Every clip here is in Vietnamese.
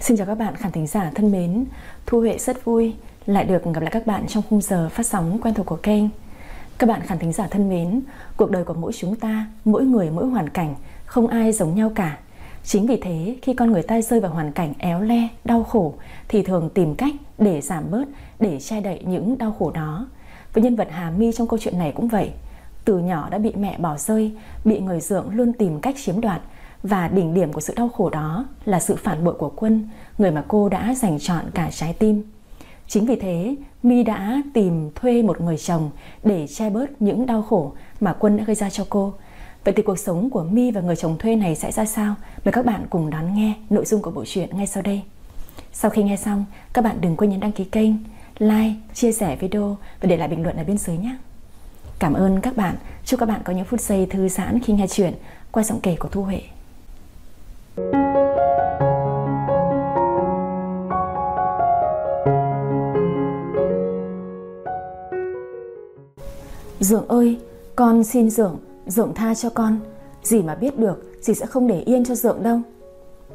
Xin chào các bạn khán thính giả thân mến. Thu Huệ rất vui lại được gặp lại các bạn trong khung giờ phát sóng quen thuộc của kênh. Các bạn khán thính giả thân mến Cuộc đời của mỗi chúng ta, mỗi người, mỗi hoàn cảnh Không ai giống nhau cả. Chính vì thế khi con người ta rơi vào hoàn cảnh éo le, đau khổ Thì thường tìm cách để giảm bớt, để che đậy những đau khổ đó. Với nhân vật Hà My trong câu chuyện này cũng vậy. Từ nhỏ đã bị mẹ bỏ rơi Bị người dượng luôn tìm cách chiếm đoạt và đỉnh điểm của sự đau khổ đó là sự phản bội của Quân, người mà cô đã dành chọn cả trái tim. Chính vì thế, My đã tìm thuê một người chồng để che bớt những đau khổ mà Quân đã gây ra cho cô. Vậy thì cuộc sống của My và người chồng thuê này sẽ ra sao? Mời các bạn cùng đón nghe nội dung của bộ truyện ngay sau đây. Sau khi nghe xong, các bạn đừng quên nhấn đăng ký kênh, like, chia sẻ video và để lại bình luận ở bên dưới nhé. Cảm ơn các bạn. Chúc các bạn có những phút giây thư giãn khi nghe chuyện qua giọng kể của Thu Huệ. Dượng ơi, con xin Dượng, Dượng tha cho con. Dì mà biết được, dì sẽ không để yên cho Dượng đâu.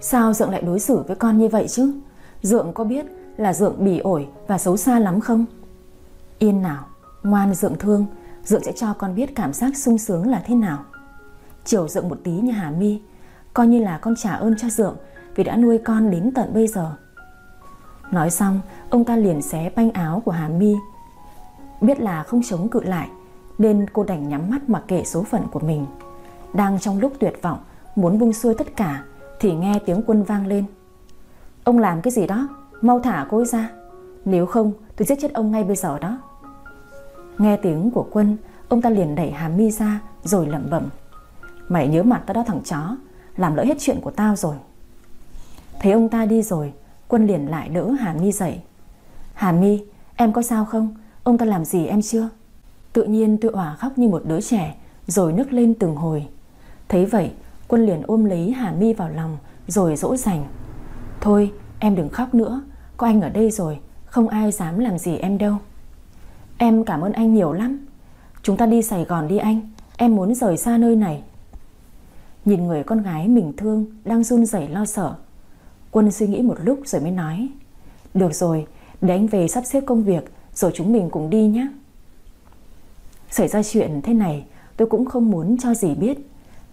Sao Dượng lại đối xử với con như vậy chứ? Dượng có biết là Dượng bỉ ổi và xấu xa lắm không? Yên nào, ngoan Dượng thương, Dượng sẽ cho con biết cảm giác sung sướng là thế nào. Chiều Dượng một tí như Hà Mi, coi như là con trả ơn cho Dượng vì đã nuôi con đến tận bây giờ. Nói xong, ông ta liền xé banh áo của Hà Mi. Biết là không chống cự lại, nên cô đành nhắm mắt mặc kệ số phận của mình. Đang trong lúc tuyệt vọng, muốn buông xuôi tất cả, thì nghe tiếng quân vang lên. Ông làm cái gì đó, mau thả cô ấy ra. Nếu không, tôi giết chết ông ngay bây giờ đó. Nghe tiếng của quân, ông ta liền đẩy Hà Mi ra rồi lẩm bẩm. Mày nhớ mặt tao đó thằng chó, làm lỡ hết chuyện của tao rồi. Thấy ông ta đi rồi, quân liền lại đỡ Hà Mi dậy. Hà Mi, em có sao không? Ông ta làm gì em chưa? Tự nhiên tôi hỏa khóc như một đứa trẻ Rồi nức lên từng hồi Thấy vậy quân liền ôm lấy Hà Mi vào lòng Rồi dỗ dành Thôi em đừng khóc nữa Có anh ở đây rồi Không ai dám làm gì em đâu Em cảm ơn anh nhiều lắm Chúng ta đi Sài Gòn đi anh Em muốn rời xa nơi này Nhìn người con gái mình thương, Đang run rẩy lo sợ. Quân suy nghĩ một lúc rồi mới nói, Được rồi, để anh về sắp xếp công việc, Rồi chúng mình cùng đi nhé. Xảy ra chuyện thế này, tôi cũng không muốn cho dì biết,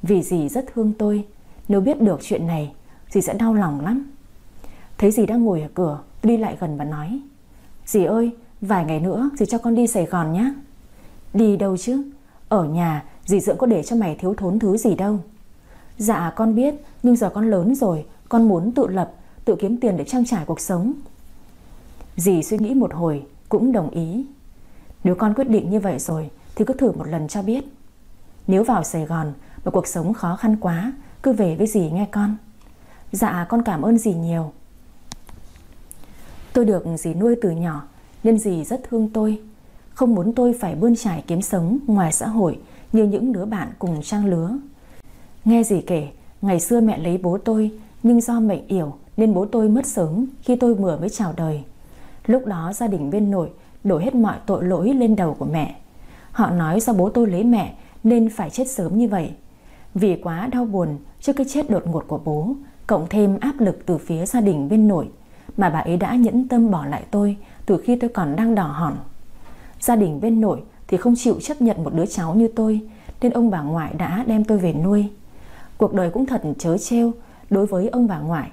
Vì dì rất thương tôi. Nếu biết được chuyện này, Dì sẽ đau lòng lắm. Thấy dì đang ngồi ở cửa Đi lại gần và nói, Dì ơi, vài ngày nữa dì cho con đi Sài Gòn nhé. Đi đâu chứ? Ở nhà, dì dưỡng có để cho mày thiếu thốn thứ gì đâu. Dạ con biết, Nhưng giờ con lớn rồi, Con muốn tự lập, Tự kiếm tiền để trang trải cuộc sống. Dì suy nghĩ một hồi, Cũng đồng ý. Nếu con quyết định như vậy rồi, thì cứ thử một lần cho biết. Nếu vào Sài Gòn, mà cuộc sống khó khăn quá, Cứ về với dì nghe con. Dạ con cảm ơn dì nhiều. Tôi được dì nuôi từ nhỏ, Nên dì rất thương tôi. Không muốn tôi phải bươn trải kiếm sống ngoài xã hội Như những đứa bạn cùng trang lứa. Nghe dì kể Ngày xưa mẹ lấy bố tôi Nhưng do mệnh yểu Nên bố tôi mất sớm khi tôi vừa mới chào đời Lúc đó gia đình bên nội Đổ hết mọi tội lỗi lên đầu của mẹ Họ nói do bố tôi lấy mẹ nên phải chết sớm như vậy. Vì quá đau buồn trước cái chết đột ngột của bố, cộng thêm áp lực từ phía gia đình bên nội, mà bà ấy đã nhẫn tâm bỏ lại tôi từ khi tôi còn đang đỏ hòn. Gia đình bên nội thì không chịu chấp nhận một đứa cháu như tôi, nên ông bà ngoại đã đem tôi về nuôi. Cuộc đời cũng thật chớ trêu đối với ông bà ngoại.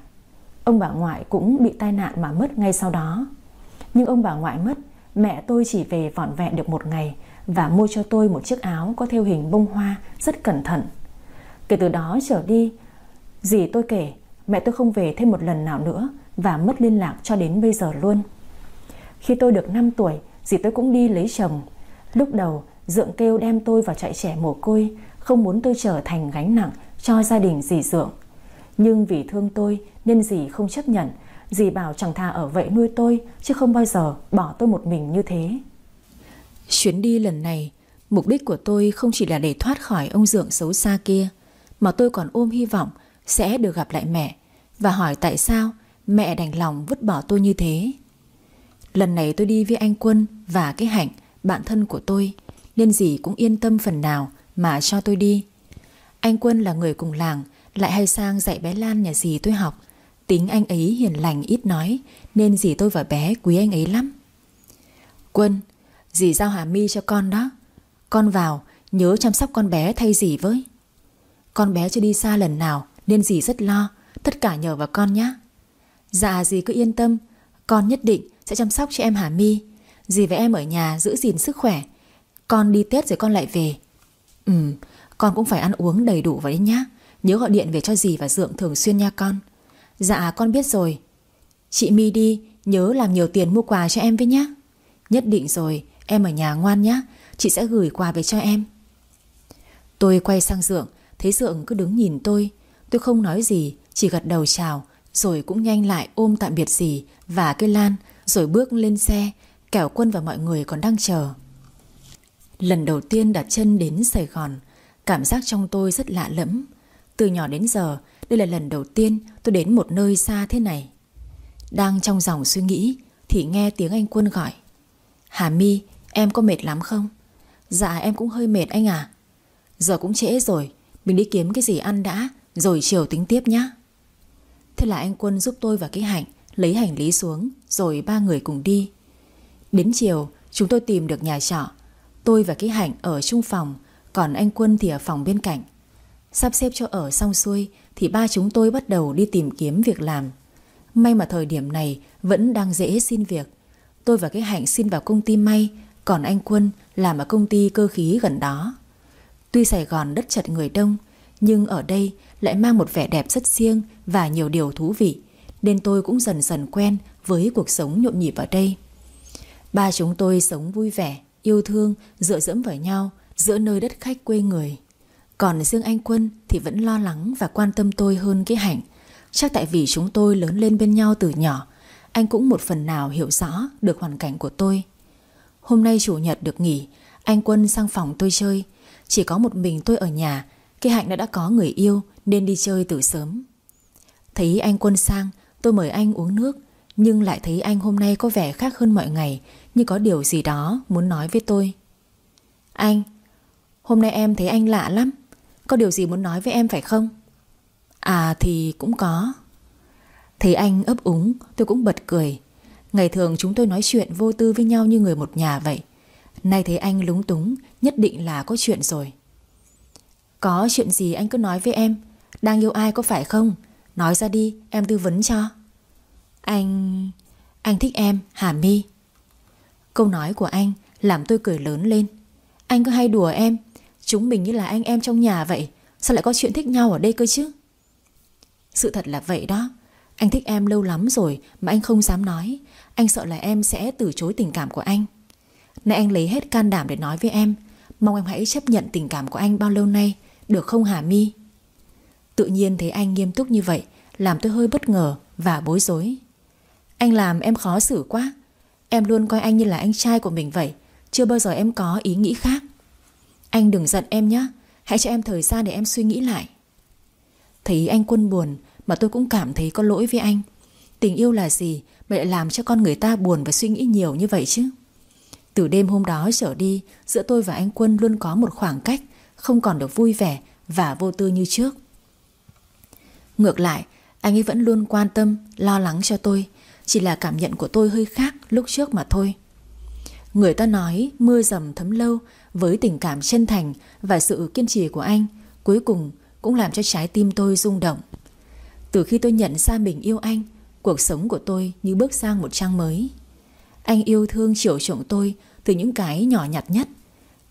Ông bà ngoại cũng bị tai nạn mà mất ngay sau đó. Nhưng ông bà ngoại mất, mẹ tôi chỉ về vỏn vẹn được một ngày và mua cho tôi một chiếc áo có theo hình bông hoa rất cẩn thận. Kể từ đó trở đi, gì tôi kể mẹ tôi không về thêm một lần nào nữa và mất liên lạc cho đến bây giờ luôn. Khi tôi được 5 tuổi, dì tôi cũng đi lấy chồng. Lúc đầu, Dượng kêu đem tôi vào trại trẻ mồ côi, không muốn tôi trở thành gánh nặng cho gia đình dì dưỡng Nhưng vì thương tôi nên dì không chấp nhận, dì bảo chẳng thà ở vậy nuôi tôi chứ không bao giờ bỏ tôi một mình như thế. Chuyến đi lần này, mục đích của tôi không chỉ là để thoát khỏi ông dưỡng xấu xa kia, mà tôi còn ôm hy vọng sẽ được gặp lại mẹ và hỏi tại sao mẹ đành lòng vứt bỏ tôi như thế. Lần này tôi đi với anh Quân và cái Hạnh, bạn thân của tôi, nên dì cũng yên tâm phần nào mà cho tôi đi. Anh Quân là người cùng làng, lại hay sang dạy bé Lan nhà dì tôi học. Tính anh ấy hiền lành ít nói Nên dì tôi và bé quý anh ấy lắm. Quân Dì giao Hà mi cho con đó. Con vào nhớ chăm sóc con bé thay dì với. Con bé chưa đi xa lần nào Nên dì rất lo. Tất cả nhờ vào con nhé Dạ dì cứ yên tâm. Con nhất định sẽ chăm sóc cho em Hà mi. Dì và em ở nhà giữ gìn sức khỏe. Con đi Tết rồi con lại về. Ừ con cũng phải ăn uống đầy đủ vậy nhá. Nhớ gọi điện về cho dì và Dượng thường xuyên nha con. Dạ con biết rồi. Chị mi đi, Nhớ làm nhiều tiền mua quà cho em với nhá. Nhất định rồi, Em ở nhà ngoan nhá. Chị sẽ gửi quà về cho em. Tôi quay sang Dượng, Thấy Dượng cứ đứng nhìn tôi. Tôi không nói gì, Chỉ gật đầu chào, Rồi cũng nhanh lại ôm tạm biệt dì Và cái lan, Rồi bước lên xe, Kẻo quân và mọi người còn đang chờ. Lần đầu tiên đặt chân đến Sài Gòn Cảm giác trong tôi rất lạ lẫm. Từ nhỏ đến giờ, Đây là lần đầu tiên tôi đến một nơi xa thế này. Đang trong dòng suy nghĩ, Thì nghe tiếng anh Quân gọi. Hà My, em có mệt lắm không? Dạ em cũng hơi mệt anh à Giờ cũng trễ rồi, Mình đi kiếm cái gì ăn đã, Rồi chiều tính tiếp nhá. Thế là anh Quân giúp tôi và cái hạnh Lấy hành lý xuống, Rồi ba người cùng đi. Đến chiều, chúng tôi tìm được nhà trọ. Tôi và cái hạnh ở chung phòng còn anh Quân thì ở phòng bên cạnh. Sắp xếp cho ở xong xuôi Thì ba chúng tôi bắt đầu đi tìm kiếm việc làm. May mà thời điểm này Vẫn đang dễ xin việc. Tôi và cái hạnh xin vào công ty may Còn anh Quân làm ở công ty cơ khí gần đó. Tuy Sài Gòn đất chật người đông Nhưng ở đây lại mang một vẻ đẹp rất riêng Và nhiều điều thú vị Nên tôi cũng dần dần quen Với cuộc sống nhộn nhịp ở đây. Ba chúng tôi sống vui vẻ Yêu thương, dựa dẫm vào nhau Giữa nơi đất khách quê người. Còn riêng anh Quân thì vẫn lo lắng Và quan tâm tôi hơn cái hạnh. Chắc tại vì chúng tôi lớn lên bên nhau từ nhỏ, Anh cũng một phần nào hiểu rõ Được hoàn cảnh của tôi. Hôm nay chủ nhật được nghỉ, Anh Quân sang phòng tôi chơi. Chỉ có một mình tôi ở nhà, Cái hạnh đã đã có người yêu Nên đi chơi từ sớm. Thấy anh Quân sang, Tôi mời anh uống nước, Nhưng lại thấy anh hôm nay có vẻ khác hơn mọi ngày, Như có điều gì đó muốn nói với tôi. Anh Hôm nay em thấy anh lạ lắm. Có điều gì muốn nói với em phải không? À thì cũng có. Thấy anh ấp úng, Tôi cũng bật cười. Ngày thường chúng tôi nói chuyện vô tư với nhau như người một nhà vậy. Nay thấy anh lúng túng, Nhất định là có chuyện rồi. Có chuyện gì anh cứ nói với em. Đang yêu ai có phải không? Nói ra đi, em tư vấn cho. Anh... Anh thích em, Hà My. Câu nói của anh làm tôi cười lớn lên. Anh cứ hay đùa em Chúng mình như là anh em trong nhà vậy. Sao lại có chuyện thích nhau ở đây cơ chứ? Sự thật là vậy đó. Anh thích em lâu lắm rồi Mà anh không dám nói. Anh sợ là em sẽ từ chối tình cảm của anh. Nay anh lấy hết can đảm để nói với em. Mong em hãy chấp nhận tình cảm của anh bao lâu nay. Được không Hà My Tự nhiên thấy anh nghiêm túc như vậy, Làm tôi hơi bất ngờ và bối rối. Anh làm em khó xử quá. Em luôn coi anh như là anh trai của mình vậy. Chưa bao giờ em có ý nghĩ khác. Anh đừng giận em nhé Hãy cho em thời gian để em suy nghĩ lại. Thấy anh quân buồn Mà tôi cũng cảm thấy có lỗi với anh. Tình yêu là gì Mà lại làm cho con người ta buồn và suy nghĩ nhiều như vậy chứ? Từ đêm hôm đó trở đi, Giữa tôi và anh Quân luôn có một khoảng cách Không còn được vui vẻ Và vô tư như trước. Ngược lại, Anh ấy vẫn luôn quan tâm, Lo lắng cho tôi. Chỉ là cảm nhận của tôi hơi khác lúc trước mà thôi. Người ta nói mưa dầm thấm lâu với tình cảm chân thành Và sự kiên trì của anh, Cuối cùng cũng làm cho trái tim tôi rung động. Từ khi tôi nhận ra mình yêu anh, Cuộc sống của tôi như bước sang một trang mới. Anh yêu thương chiều chuộng tôi Từ những cái nhỏ nhặt nhất.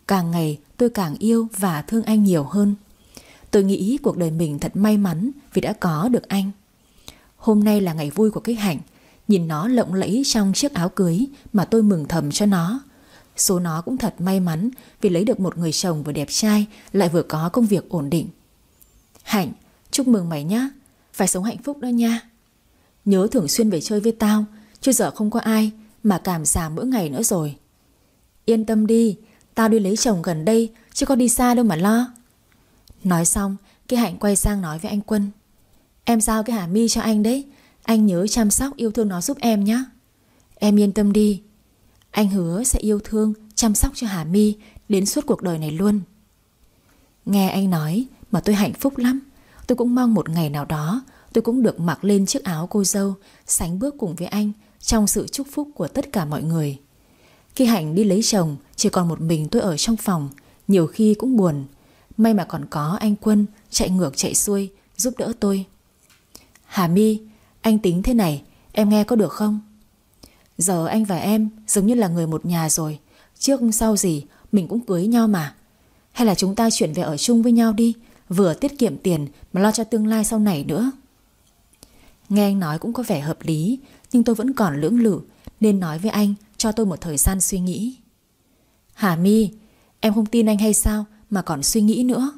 Càng ngày tôi càng yêu và thương anh nhiều hơn. Tôi nghĩ cuộc đời mình thật may mắn Vì đã có được anh. Hôm nay là ngày vui của cái hạnh, Nhìn nó lộng lẫy trong chiếc áo cưới Mà tôi mừng thầm cho nó. Số nó cũng thật may mắn Vì lấy được một người chồng vừa đẹp trai Lại vừa có công việc ổn định. Hạnh, chúc mừng mày nhá. Phải sống hạnh phúc đó nha. Nhớ thường xuyên về chơi với tao Chứ giờ không có ai Mà cảm giảm mỗi ngày nữa rồi. Yên tâm đi Tao đi lấy chồng gần đây Chứ có đi xa đâu mà lo. Nói xong Cái hạnh quay sang nói với anh Quân. Em giao cái Hà mi cho anh đấy Anh nhớ chăm sóc yêu thương nó giúp em nhé Em yên tâm đi anh hứa sẽ yêu thương Chăm sóc cho Hà mi Đến suốt cuộc đời này luôn Nghe anh nói mà tôi hạnh phúc lắm Tôi cũng mong một ngày nào đó tôi cũng được mặc lên chiếc áo cô dâu, sánh bước cùng với anh trong sự chúc phúc của tất cả mọi người. Khi Hạnh đi lấy chồng, chỉ còn một mình tôi ở trong phòng, nhiều khi cũng buồn. May mà còn có anh Quân chạy ngược chạy xuôi, giúp đỡ tôi. Hà My, anh tính thế này, em nghe có được không? Giờ anh và em giống như là người một nhà rồi, trước sau gì mình cũng cưới nhau mà. Hay là chúng ta chuyển về ở chung với nhau đi, vừa tiết kiệm tiền mà lo cho tương lai sau này nữa. Nghe anh nói cũng có vẻ hợp lý, nhưng tôi vẫn còn lưỡng lự nên nói với anh cho tôi một thời gian suy nghĩ. Hà My, em không tin anh hay sao mà còn suy nghĩ nữa.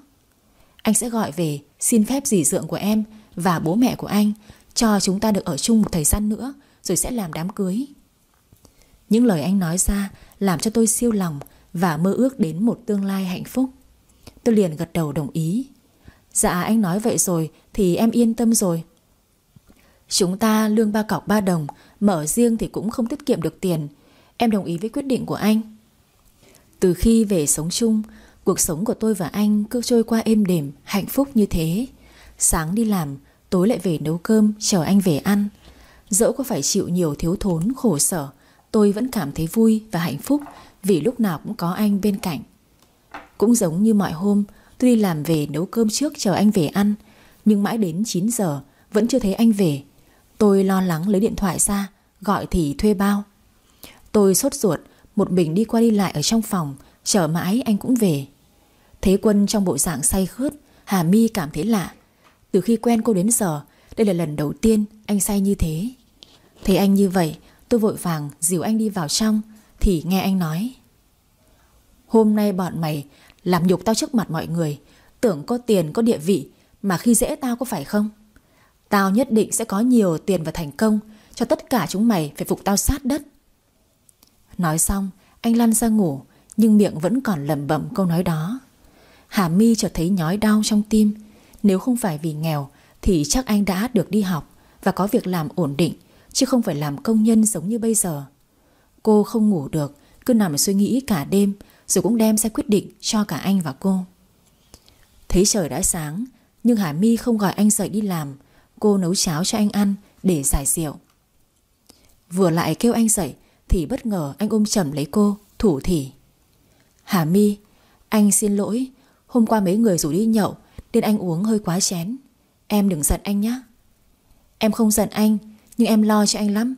Anh sẽ gọi về xin phép dì dượng của em và bố mẹ của anh cho chúng ta được ở chung một thời gian nữa rồi sẽ làm đám cưới. Những lời anh nói ra làm cho tôi siêu lòng và mơ ước đến một tương lai hạnh phúc. Tôi liền gật đầu đồng ý. Dạ anh nói vậy rồi thì em yên tâm rồi. Chúng ta lương ba cọc ba đồng, mở riêng thì cũng không tiết kiệm được tiền. Em đồng ý với quyết định của anh. Từ khi về sống chung, cuộc sống của tôi và anh cứ trôi qua êm đềm, hạnh phúc như thế. Sáng đi làm, tối lại về nấu cơm, chờ anh về ăn. Dẫu có phải chịu nhiều thiếu thốn, khổ sở, tôi vẫn cảm thấy vui và hạnh phúc vì lúc nào cũng có anh bên cạnh. Cũng giống như mọi hôm, tôi đi làm về nấu cơm trước chờ anh về ăn, nhưng mãi đến 9 giờ vẫn chưa thấy anh về. Tôi lo lắng lấy điện thoại ra, gọi thì thuê bao. Tôi sốt ruột, một mình đi qua đi lại ở trong phòng, chờ mãi anh cũng về. Thấy Quân trong bộ dạng say khướt, Hà mi cảm thấy lạ. Từ khi quen cô đến giờ, đây là lần đầu tiên anh say như thế. Thấy anh như vậy, tôi vội vàng dìu anh đi vào trong, thì nghe anh nói. Hôm nay bọn mày làm nhục tao trước mặt mọi người, tưởng có tiền có địa vị, mà khi dễ tao có phải không? Tao nhất định sẽ có nhiều tiền và thành công Cho tất cả chúng mày phải phục tao sát đất Nói xong Anh lăn ra ngủ Nhưng miệng vẫn còn lẩm bẩm câu nói đó Hà mi chợt thấy nhói đau trong tim Nếu không phải vì nghèo Thì chắc anh đã được đi học Và có việc làm ổn định Chứ không phải làm công nhân giống như bây giờ. Cô không ngủ được, Cứ nằm suy nghĩ cả đêm, Rồi cũng đem ra quyết định cho cả anh và cô. Thấy trời đã sáng, Nhưng Hà My không gọi anh dậy đi làm. Cô nấu cháo cho anh ăn để giải rượu. Vừa lại kêu anh dậy, Thì bất ngờ anh ôm chầm lấy cô, Thủ thỉ. Hà My, Anh xin lỗi, Hôm qua mấy người rủ đi nhậu, Nên anh uống hơi quá chén. Em đừng giận anh nhé Em không giận anh nhưng em lo cho anh lắm.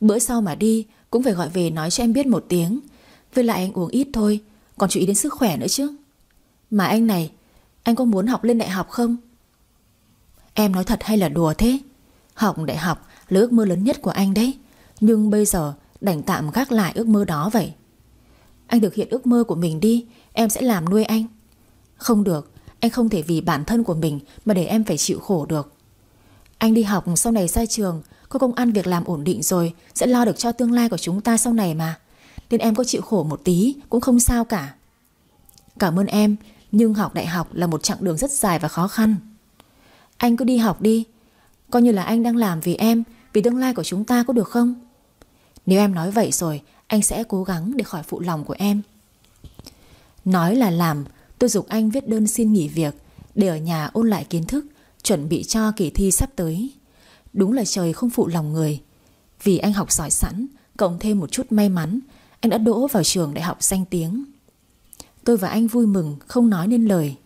Bữa sau mà đi, Cũng phải gọi về nói cho em biết một tiếng. Với lại anh uống ít thôi, Còn chú ý đến sức khỏe nữa chứ. Mà anh này, Anh có muốn học lên đại học không? Em nói thật hay là đùa thế? Học đại học là ước mơ lớn nhất của anh đấy. Nhưng bây giờ, đành tạm gác lại ước mơ đó vậy. Anh thực hiện ước mơ của mình đi, Em sẽ làm nuôi anh. Không được, Anh không thể vì bản thân của mình Mà để em phải chịu khổ được. Anh đi học sau này ra trường có công ăn việc làm ổn định rồi, Sẽ lo được cho tương lai của chúng ta sau này mà. Nên em có chịu khổ một tí, Cũng không sao cả. Cảm ơn em, Nhưng học đại học là một chặng đường rất dài và khó khăn. Anh cứ đi học đi. Coi như là anh đang làm vì em, Vì tương lai của chúng ta có được không? Nếu em nói vậy rồi, Anh sẽ cố gắng để khỏi phụ lòng của em. Nói là làm, Tôi dục anh viết đơn xin nghỉ việc, Để ở nhà ôn lại kiến thức, Chuẩn bị cho kỳ thi sắp tới. Đúng là trời không phụ lòng người Vì anh học giỏi sẵn Cộng thêm một chút may mắn Anh đã đỗ vào trường đại học danh tiếng Tôi và anh vui mừng không nói nên lời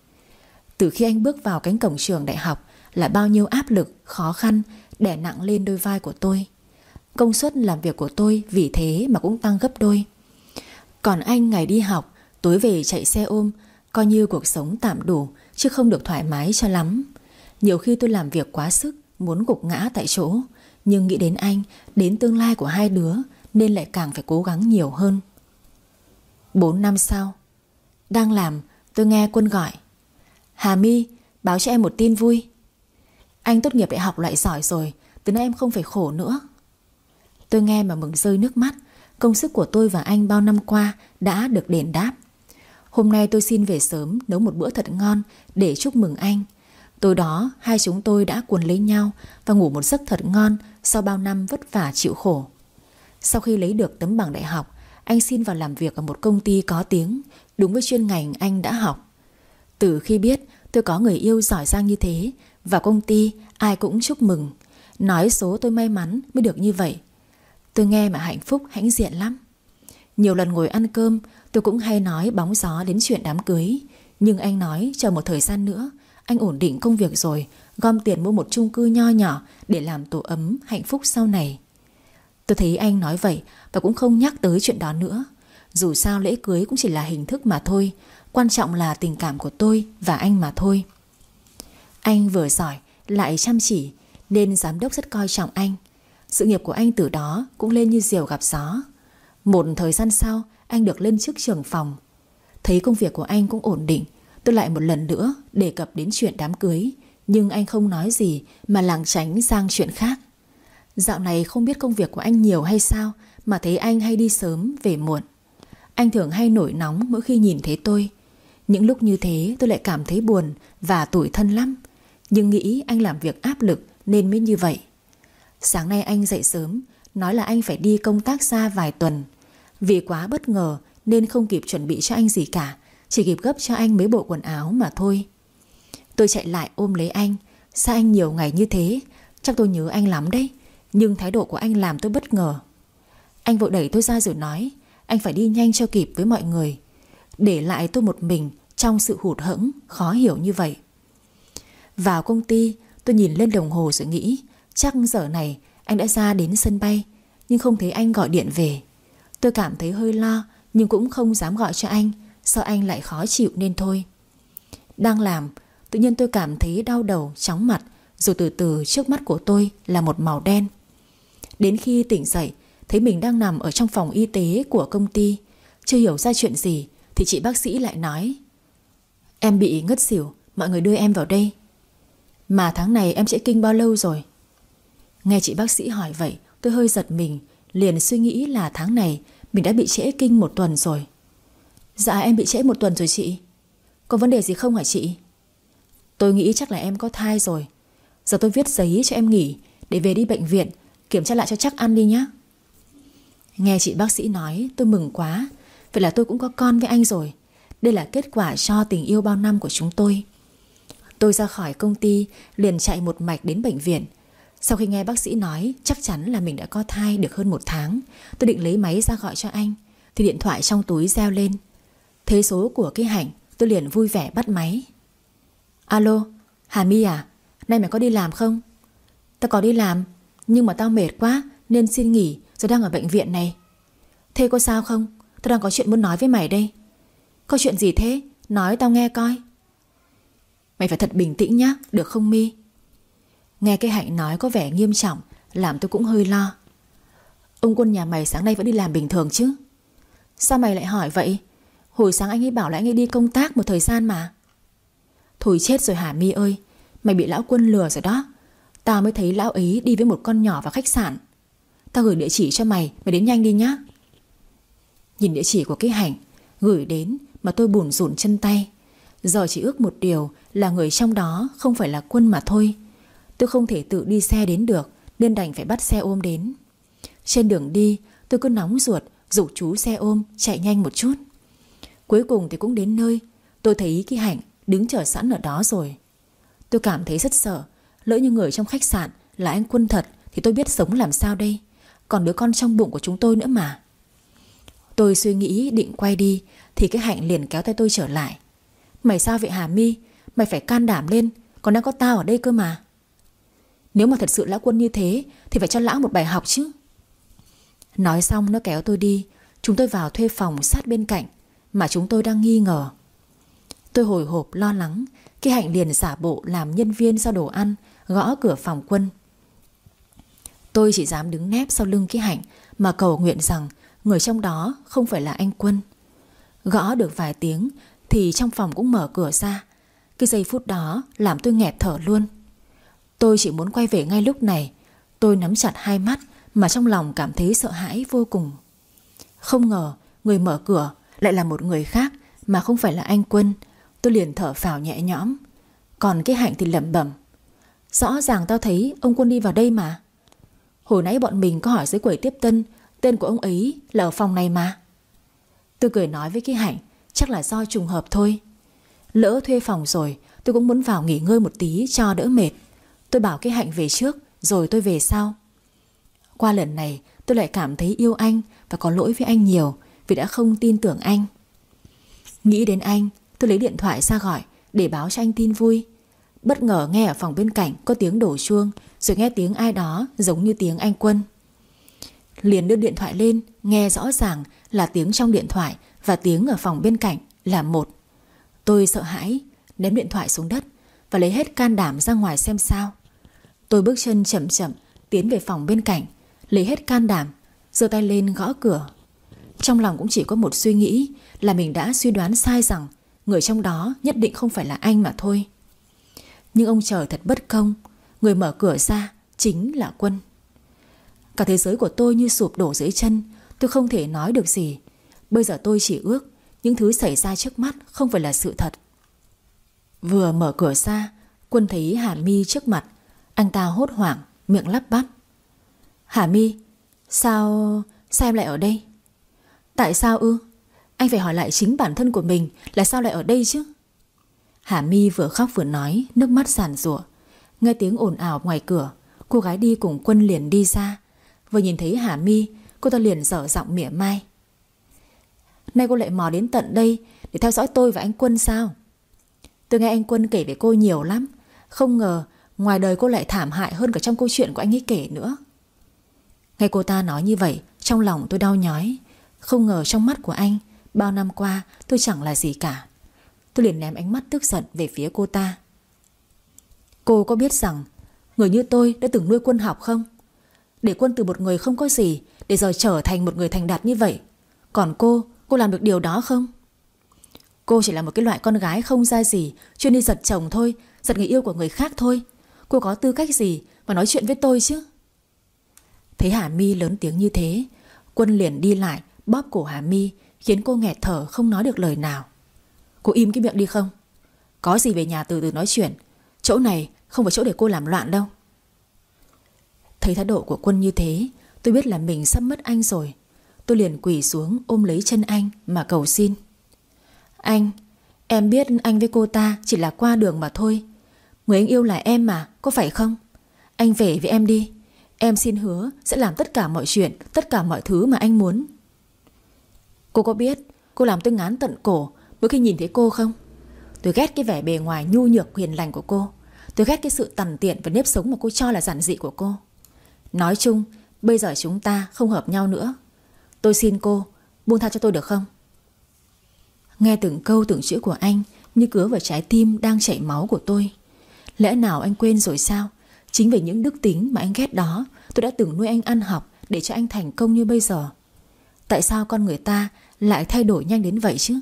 Từ khi anh bước vào cánh cổng trường đại học là bao nhiêu áp lực, khó khăn đè nặng lên đôi vai của tôi. Công suất làm việc của tôi vì thế mà cũng tăng gấp đôi. Còn anh ngày đi học, tối về chạy xe ôm, coi như cuộc sống tạm đủ chứ không được thoải mái cho lắm. Nhiều khi tôi làm việc quá sức, muốn gục ngã tại chỗ, nhưng nghĩ đến anh, đến tương lai của hai đứa nên lại càng phải cố gắng nhiều hơn. Bốn năm sau, đang làm, tôi nghe Quân gọi. Hà My, báo cho em một tin vui. Anh tốt nghiệp đại học loại giỏi rồi Từ nay em không phải khổ nữa Tôi nghe mà mừng rơi nước mắt Công sức của tôi và anh bao năm qua Đã được đền đáp Hôm nay tôi xin về sớm nấu một bữa thật ngon Để chúc mừng anh Tối đó, hai chúng tôi đã cuốn lấy nhau Và ngủ một giấc thật ngon Sau bao năm vất vả chịu khổ. Sau khi lấy được tấm bằng đại học, Anh xin vào làm việc ở một công ty có tiếng, Đúng với chuyên ngành anh đã học. Từ khi biết, tôi có người yêu giỏi giang như thế Vào công ty ai cũng chúc mừng. Nói số tôi may mắn mới được như vậy. Tôi nghe mà hạnh phúc, hãnh diện lắm. Nhiều lần ngồi ăn cơm, Tôi cũng hay nói bóng gió đến chuyện đám cưới. Nhưng anh nói chờ một thời gian nữa anh ổn định công việc rồi, Gom tiền mua một chung cư nho nhỏ Để làm tổ ấm hạnh phúc sau này. Tôi thấy anh nói vậy Và cũng không nhắc tới chuyện đó nữa. Dù sao lễ cưới cũng chỉ là hình thức mà thôi, Quan trọng là tình cảm của tôi và anh mà thôi. Anh vừa giỏi, Lại chăm chỉ, Nên giám đốc rất coi trọng anh. Sự nghiệp của anh từ đó cũng lên như diều gặp gió. Một thời gian sau, Anh được lên chức trưởng phòng. Thấy công việc của anh cũng ổn định Tôi lại một lần nữa đề cập đến chuyện đám cưới. Nhưng anh không nói gì Mà làng tránh sang chuyện khác. Dạo này không biết công việc của anh nhiều hay sao Mà thấy anh hay đi sớm về muộn. Anh thường hay nổi nóng mỗi khi nhìn thấy tôi. Những lúc như thế tôi lại cảm thấy buồn Và tủi thân lắm. Nhưng nghĩ anh làm việc áp lực Nên mới như vậy. Sáng nay anh dậy sớm, Nói là anh phải đi công tác xa vài tuần. Vì quá bất ngờ Nên không kịp chuẩn bị cho anh gì cả. Chỉ kịp gấp cho anh mấy bộ quần áo mà thôi. Tôi chạy lại ôm lấy anh. Sao anh nhiều ngày như thế? Chắc tôi nhớ anh lắm đấy. Nhưng thái độ của anh làm tôi bất ngờ. Anh vội đẩy tôi ra rồi nói, Anh phải đi nhanh cho kịp với mọi người. Để lại tôi một mình Trong sự hụt hẫng, Khó hiểu như vậy. Vào công ty, tôi nhìn lên đồng hồ rồi nghĩ, Chắc giờ này anh đã ra đến sân bay, Nhưng không thấy anh gọi điện về. Tôi cảm thấy hơi lo, Nhưng cũng không dám gọi cho anh. Sợ anh lại khó chịu nên thôi? Đang làm Tự nhiên tôi cảm thấy đau đầu, chóng mặt Rồi từ từ trước mắt của tôi là một màu đen. Đến khi tỉnh dậy Thấy mình đang nằm ở trong phòng y tế của công ty Chưa hiểu ra chuyện gì Thì chị bác sĩ lại nói Em bị ngất xỉu Mọi người đưa em vào đây. Mà tháng này em sẽ kinh bao lâu rồi? Nghe chị bác sĩ hỏi vậy Tôi hơi giật mình Liền suy nghĩ là tháng này Mình đã bị trễ kinh một tuần rồi. Dạ em bị trễ một tuần rồi chị. Có vấn đề gì không hả chị? Tôi nghĩ chắc là em có thai rồi. Giờ tôi viết giấy cho em nghỉ, Để về đi bệnh viện, Kiểm tra lại cho chắc ăn đi nhé Nghe chị bác sĩ nói, tôi mừng quá. Vậy là tôi cũng có con với anh rồi. Đây là kết quả cho tình yêu bao năm của chúng tôi. Tôi ra khỏi công ty, Liền chạy một mạch đến bệnh viện. Sau khi nghe bác sĩ nói, Chắc chắn là mình đã có thai được hơn một tháng. Tôi định lấy máy ra gọi cho anh. Thì điện thoại trong túi reo lên. Thế số của cái hạnh Tôi liền vui vẻ bắt máy Alo, Hà My à? Nay mày có đi làm không? Tao có đi làm, nhưng mà tao mệt quá nên xin nghỉ rồi đang ở bệnh viện này. Thế có sao không? Tao đang có chuyện muốn nói với mày đây. Có chuyện gì thế? Nói tao nghe coi. Mày phải thật bình tĩnh nhá, được không My? Nghe cái hạnh nói có vẻ nghiêm trọng, làm tôi cũng hơi lo. Ông quân nhà mày sáng nay vẫn đi làm bình thường chứ? Sao mày lại hỏi vậy? Hồi sáng anh ấy bảo là anh ấy đi công tác một thời gian mà. Thôi chết rồi hả, mi ơi? Mày bị lão quân lừa rồi đó. Tao mới thấy lão ấy đi với một con nhỏ vào khách sạn. Tao gửi địa chỉ cho mày Mày đến nhanh đi nhá. Nhìn địa chỉ của cái hành Gửi đến mà tôi buồn rủn chân tay. Giờ chỉ ước một điều Là người trong đó không phải là quân mà thôi. Tôi không thể tự đi xe đến được, Nên đành phải bắt xe ôm đến. Trên đường đi, tôi cứ nóng ruột, Rủ chú xe ôm chạy nhanh một chút. Cuối cùng thì cũng đến nơi. Tôi thấy cái hạnh Đứng chờ sẵn ở đó rồi. Tôi cảm thấy rất sợ. Lỡ như người trong khách sạn là anh quân thật Thì tôi biết sống làm sao đây. Còn đứa con trong bụng của chúng tôi nữa mà. Tôi suy nghĩ định quay đi Thì cái hạnh liền kéo tay tôi trở lại. Mày sao vậy Hà mi? Mày phải can đảm lên. Còn đang có tao ở đây cơ mà. Nếu mà thật sự lão quân như thế Thì phải cho lão một bài học chứ. Nói xong nó kéo tôi đi. Chúng tôi vào thuê phòng sát bên cạnh. Mà chúng tôi đang nghi ngờ. Tôi hồi hộp lo lắng Khi Hạnh liền giả bộ làm nhân viên giao đồ ăn, Gõ cửa phòng quân. Tôi chỉ dám đứng nép sau lưng cái Hạnh Mà cầu nguyện rằng Người trong đó không phải là anh quân. Gõ được vài tiếng Thì trong phòng cũng mở cửa ra. Cái giây phút đó làm tôi nghẹt thở luôn. Tôi chỉ muốn quay về ngay lúc này. Tôi nắm chặt hai mắt Mà trong lòng cảm thấy sợ hãi vô cùng. Không ngờ Người mở cửa lại là một người khác Mà không phải là anh Quân. Tôi liền thở phào nhẹ nhõm. Còn cái hạnh thì lẩm bẩm. Rõ ràng tao thấy ông quân đi vào đây mà. Hồi nãy bọn mình có hỏi dưới quầy tiếp tân, Tên của ông ấy là ở phòng này mà. Tôi cười nói với cái hạnh, Chắc là do trùng hợp thôi. Lỡ thuê phòng rồi, Tôi cũng muốn vào nghỉ ngơi một tí cho đỡ mệt. Tôi bảo cái hạnh về trước, Rồi tôi về sau. Qua lần này, tôi lại cảm thấy yêu anh Và có lỗi với anh nhiều. Vì đã không tin tưởng anh. Nghĩ đến anh, Tôi lấy điện thoại ra gọi Để báo cho anh tin vui. Bất ngờ nghe ở phòng bên cạnh có tiếng đổ chuông, Rồi nghe tiếng ai đó giống như tiếng anh Quân. Liền đưa điện thoại lên, Nghe rõ ràng là tiếng trong điện thoại Và tiếng ở phòng bên cạnh là một. Tôi sợ hãi, Ném điện thoại xuống đất Và lấy hết can đảm ra ngoài xem sao. Tôi bước chân chậm chậm Tiến về phòng bên cạnh, Lấy hết can đảm, giơ tay lên gõ cửa. Trong lòng cũng chỉ có một suy nghĩ, Là mình đã suy đoán sai rằng Người trong đó nhất định không phải là anh mà thôi. Nhưng ông trời thật bất công, Người mở cửa ra Chính là quân. Cả thế giới của tôi như sụp đổ dưới chân, Tôi không thể nói được gì. Bây giờ tôi chỉ ước Những thứ xảy ra trước mắt không phải là sự thật. Vừa mở cửa ra, Quân thấy Hà Mi trước mặt, Anh ta hốt hoảng, Miệng lắp bắp. Hà Mi, Sao... sao em lại ở đây? Tại sao ư? Anh phải hỏi lại chính bản thân của mình Là sao lại ở đây chứ? Hà Mi vừa khóc vừa nói, Nước mắt giàn rủa Nghe tiếng ồn ào ngoài cửa, Cô gái đi cùng quân liền đi ra. Vừa nhìn thấy Hà Mi, Cô ta liền dở giọng mỉa mai. Nay cô lại mò đến tận đây Để theo dõi tôi và anh Quân sao? Tôi nghe anh Quân kể về cô nhiều lắm. Không ngờ ngoài đời cô lại thảm hại hơn cả trong câu chuyện của anh ấy kể nữa. Nghe cô ta nói như vậy, Trong lòng tôi đau nhói. Không ngờ trong mắt của anh Bao năm qua tôi chẳng là gì cả. Tôi liền ném ánh mắt tức giận về phía cô ta. Cô có biết rằng Người như tôi đã từng nuôi quân học không? Để quân từ một người không có gì Để giờ trở thành một người thành đạt như vậy Còn cô, cô làm được điều đó không? Cô chỉ là một cái loại con gái không ra gì Chuyên đi giật chồng thôi Giật người yêu của người khác thôi. Cô có tư cách gì mà nói chuyện với tôi chứ? Thấy Hà Mi lớn tiếng như thế Quân liền đi lại Bóp cổ Hà Mi, Khiến cô nghẹt thở không nói được lời nào. Cô im cái miệng đi không? Có gì về nhà từ từ nói chuyện. Chỗ này không phải chỗ để cô làm loạn đâu. Thấy thái độ của quân như thế, Tôi biết là mình sắp mất anh rồi. Tôi liền quỳ xuống ôm lấy chân anh Mà cầu xin. Anh, Em biết anh với cô ta chỉ là qua đường mà thôi. Người anh yêu là em mà, Có phải không? Anh về với em đi. Em xin hứa sẽ làm tất cả mọi chuyện, Tất cả mọi thứ mà anh muốn. Cô có biết Cô làm tôi ngán tận cổ Mỗi khi nhìn thấy cô không? Tôi ghét cái vẻ bề ngoài nhu nhược hiền lành của cô. Tôi ghét cái sự tằn tiện và nếp sống mà cô cho là giản dị của cô. Nói chung, Bây giờ chúng ta không hợp nhau nữa. Tôi xin cô Buông tha cho tôi được không? Nghe từng câu từng chữ của anh Như cứa vào trái tim đang chảy máu của tôi. Lẽ nào anh quên rồi sao? Chính vì những đức tính mà anh ghét đó, Tôi đã từng nuôi anh ăn học Để cho anh thành công như bây giờ. Tại sao con người ta lại thay đổi nhanh đến vậy chứ?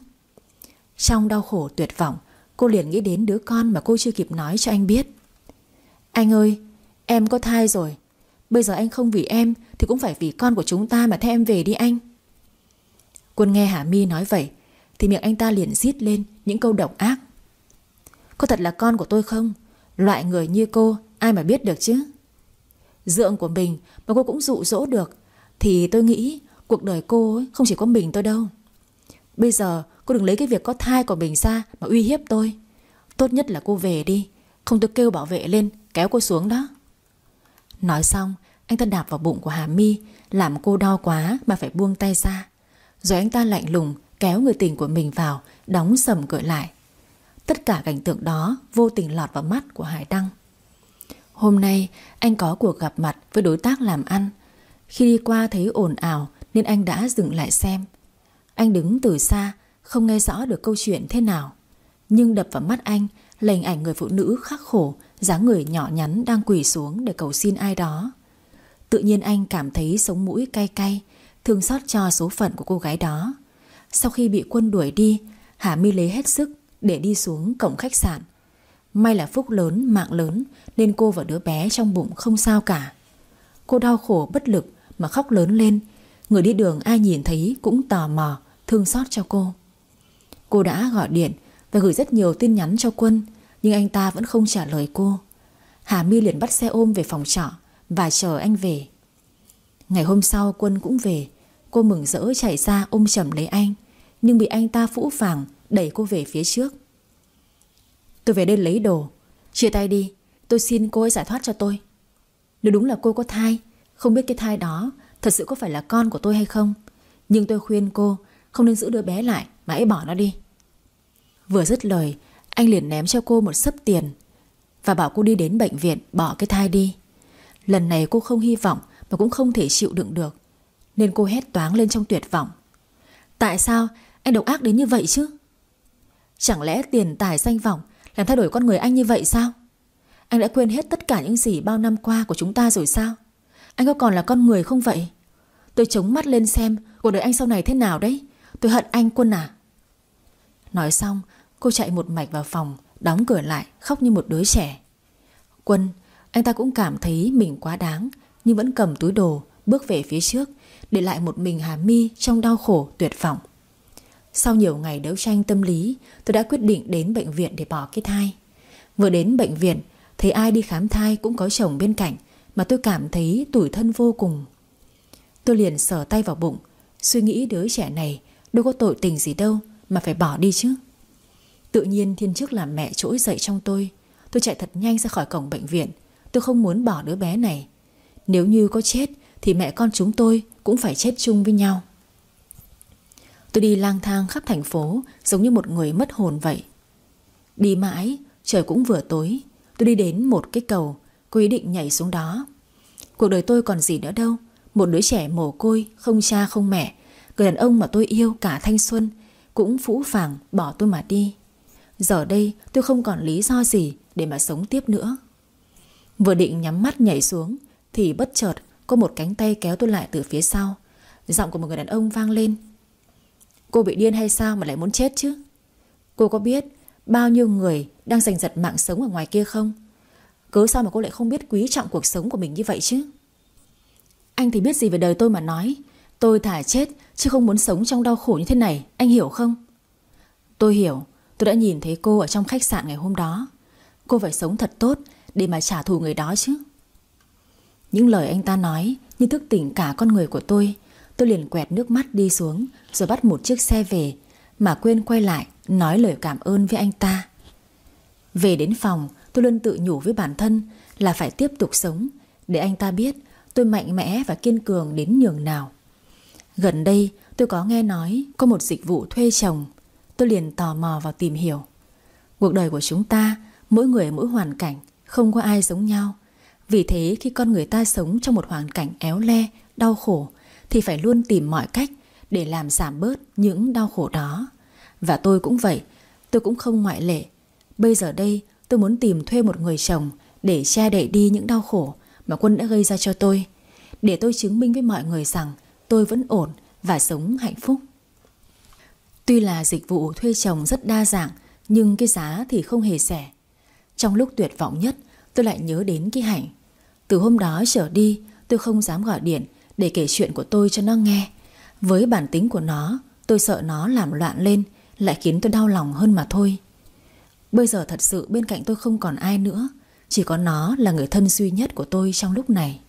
Trong đau khổ tuyệt vọng, Cô liền nghĩ đến đứa con mà cô chưa kịp nói cho anh biết. Anh ơi, Em có thai rồi. Bây giờ anh không vì em Thì cũng phải vì con của chúng ta mà theo em về đi anh. Quân nghe Hà My nói vậy, Thì miệng anh ta liền rít lên Những câu độc ác. Có thật là con của tôi không? Loại người như cô, ai mà biết được chứ? Dượng của mình mà cô cũng dụ dỗ được, Thì tôi nghĩ cuộc đời cô ấy không chỉ có mình tôi đâu. Bây giờ, cô đừng lấy cái việc có thai của mình ra Mà uy hiếp tôi. Tốt nhất là cô về đi, Không tôi kêu bảo vệ lên, kéo cô xuống đó. Nói xong, Anh ta đạp vào bụng của Hà My, Làm cô đau quá mà phải buông tay ra. Rồi anh ta lạnh lùng kéo người tình của mình vào, Đóng sầm cửa lại. Tất cả cảnh tượng đó vô tình lọt vào mắt của Hải Đăng. Hôm nay, anh có cuộc gặp mặt với đối tác làm ăn. Khi đi qua thấy ồn ào nên anh đã dừng lại xem. Anh đứng từ xa không nghe rõ được câu chuyện thế nào. Nhưng đập vào mắt anh là hình ảnh người phụ nữ khắc khổ dáng người nhỏ nhắn đang quỳ xuống để cầu xin ai đó. Tự nhiên anh cảm thấy sống mũi cay cay Thương xót cho số phận của cô gái đó. Sau khi bị quân đuổi đi Hà My lấy hết sức để đi xuống cổng khách sạn. May là phúc lớn, mạng lớn Nên cô và đứa bé trong bụng không sao cả. Cô đau khổ bất lực Mà khóc lớn lên Người đi đường ai nhìn thấy cũng tò mò, Thương xót cho cô. Cô đã gọi điện Và gửi rất nhiều tin nhắn cho Quân, Nhưng anh ta vẫn không trả lời cô. Hà My liền bắt xe ôm về phòng trọ Và chờ anh về. Ngày hôm sau Quân cũng về. Cô mừng rỡ chạy ra ôm chầm lấy anh, Nhưng bị anh ta phũ phàng Đẩy cô về phía trước. Tôi về đây lấy đồ. Chia tay đi. Tôi xin cô ấy giải thoát cho tôi. Nếu đúng là cô có thai, Không biết cái thai đó Thật sự có phải là con của tôi hay không? Nhưng tôi khuyên cô, Không nên giữ đứa bé lại, Mà hãy bỏ nó đi. Vừa dứt lời, Anh liền ném cho cô một sấp tiền Và bảo cô đi đến bệnh viện bỏ cái thai đi. Lần này cô không hy vọng Mà cũng không thể chịu đựng được, Nên cô hét toáng lên trong tuyệt vọng. Tại sao anh độc ác đến như vậy chứ? Chẳng lẽ tiền tài danh vọng Làm thay đổi con người anh như vậy sao? Anh đã quên hết tất cả những gì bao năm qua của chúng ta rồi sao? Anh có còn là con người không vậy? Tôi chống mắt lên xem, Cuộc đời anh sau này thế nào đấy? Tôi hận anh quân à? Nói xong, cô chạy một mạch vào phòng, Đóng cửa lại, khóc như một đứa trẻ. Quân, Anh ta cũng cảm thấy mình quá đáng, Nhưng vẫn cầm túi đồ, Bước về phía trước, Để lại một mình Hà Mi trong đau khổ, tuyệt vọng. Sau nhiều ngày đấu tranh tâm lý, Tôi đã quyết định đến bệnh viện để bỏ cái thai. Vừa đến bệnh viện, Thấy ai đi khám thai cũng có chồng bên cạnh mà tôi cảm thấy tủi thân vô cùng. Tôi liền sờ tay vào bụng, Suy nghĩ đứa trẻ này Đâu có tội tình gì đâu Mà phải bỏ đi chứ. Tự nhiên thiên chức làm mẹ trỗi dậy trong tôi Tôi chạy thật nhanh ra khỏi cổng bệnh viện. Tôi không muốn bỏ đứa bé này. Nếu như có chết Thì mẹ con chúng tôi cũng phải chết chung với nhau. Tôi đi lang thang khắp thành phố Giống như một người mất hồn vậy. Đi mãi, Trời cũng vừa tối. Tôi đi đến một cái cầu Cô ý định nhảy xuống đó. Cuộc đời tôi còn gì nữa đâu. Một đứa trẻ mồ côi, Không cha, không mẹ. Người đàn ông mà tôi yêu cả thanh xuân Cũng phũ phàng, bỏ tôi mà đi. Giờ đây tôi không còn lý do gì Để mà sống tiếp nữa. Vừa định nhắm mắt nhảy xuống Thì bất chợt có một cánh tay kéo tôi lại từ phía sau. Giọng của một người đàn ông vang lên. Cô bị điên hay sao mà lại muốn chết chứ? Cô có biết Bao nhiêu người đang giành giật mạng sống ở ngoài kia không? Cớ sao mà cô lại không biết quý trọng cuộc sống của mình như vậy chứ? Anh thì biết gì về đời tôi mà nói? Tôi thả chết, Chứ không muốn sống trong đau khổ như thế này, Anh hiểu không? Tôi hiểu, Tôi đã nhìn thấy cô ở trong khách sạn ngày hôm đó. Cô phải sống thật tốt Để mà trả thù người đó chứ. Những lời anh ta nói Như thức tỉnh cả con người của tôi. Tôi liền quẹt nước mắt đi xuống, Rồi bắt một chiếc xe về, Mà quên quay lại Nói lời cảm ơn với anh ta. Về đến phòng Tôi luôn tự nhủ với bản thân Là phải tiếp tục sống, Để anh ta biết tôi mạnh mẽ và kiên cường đến nhường nào. Gần đây, tôi có nghe nói Có một dịch vụ thuê chồng. Tôi liền tò mò vào tìm hiểu. Cuộc đời của chúng ta, Mỗi người mỗi hoàn cảnh, Không có ai giống nhau. Vì thế, khi con người ta sống trong một hoàn cảnh éo le, Đau khổ, Thì phải luôn tìm mọi cách Để làm giảm bớt những đau khổ đó. Và tôi cũng vậy, Tôi cũng không ngoại lệ. Bây giờ đây tôi muốn tìm thuê một người chồng Để che đậy đi những đau khổ Mà Quân đã gây ra cho tôi, Để tôi chứng minh với mọi người rằng Tôi vẫn ổn và sống hạnh phúc. Tuy là dịch vụ thuê chồng rất đa dạng, Nhưng cái giá thì không hề rẻ. Trong lúc tuyệt vọng nhất, Tôi lại nhớ đến cái hạnh. Từ hôm đó trở đi, Tôi không dám gọi điện Để kể chuyện của tôi cho nó nghe. Với bản tính của nó, Tôi sợ nó làm loạn lên, Lại khiến tôi đau lòng hơn mà thôi. Bây giờ thật sự bên cạnh tôi không còn ai nữa. Chỉ có nó là người thân duy nhất của tôi trong lúc này.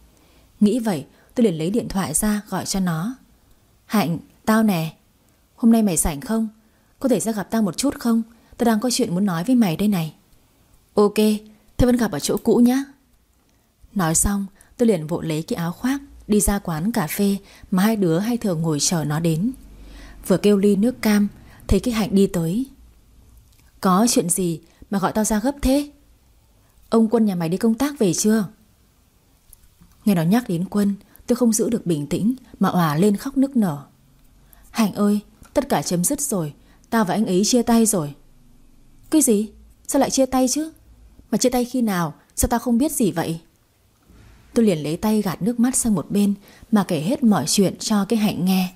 Nghĩ vậy tôi liền lấy điện thoại ra gọi cho nó. Hạnh, tao nè. Hôm nay mày rảnh không? Có thể ra gặp tao một chút không? Tao đang có chuyện muốn nói với mày đây này. Ok Thế vẫn gặp ở chỗ cũ nhá. Nói xong tôi liền vội lấy cái áo khoác Đi ra quán cà phê Mà hai đứa hay thường ngồi chờ nó đến. Vừa kêu ly nước cam Thấy cái hạnh đi tới. Có chuyện gì mà gọi tao ra gấp thế Ông quân nhà mày đi công tác về chưa Nghe nó nhắc đến quân, Tôi không giữ được bình tĩnh Mà òa lên khóc nức nở Hạnh ơi, Tất cả chấm dứt rồi, Tao và anh ấy chia tay rồi Cái gì? Sao lại chia tay chứ? Mà chia tay khi nào? Sao tao không biết gì vậy? Tôi liền lấy tay gạt nước mắt sang một bên Mà kể hết mọi chuyện cho cái hạnh nghe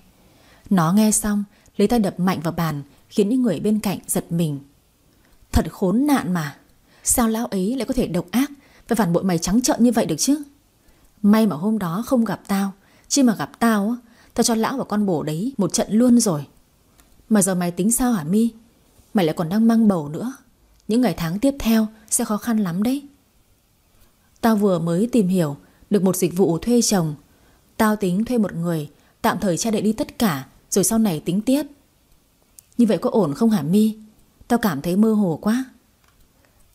Nó nghe xong, Lấy tay đập mạnh vào bàn, Khiến những người bên cạnh giật mình Thật khốn nạn mà. Sao lão ấy lại có thể độc ác Và phản bội mày trắng trợn như vậy được chứ? May mà hôm đó không gặp tao. Chứ mà gặp tao Tao cho lão và con bổ đấy một trận luôn rồi. Mà giờ mày tính sao hả Mi? Mày lại còn đang mang bầu nữa. Những ngày tháng tiếp theo sẽ khó khăn lắm đấy. Tao vừa mới tìm hiểu Được một dịch vụ thuê chồng. Tao tính thuê một người Tạm thời che đậy đi tất cả, Rồi sau này tính tiếp. Như vậy có ổn không hả Mi? Tao cảm thấy mơ hồ quá.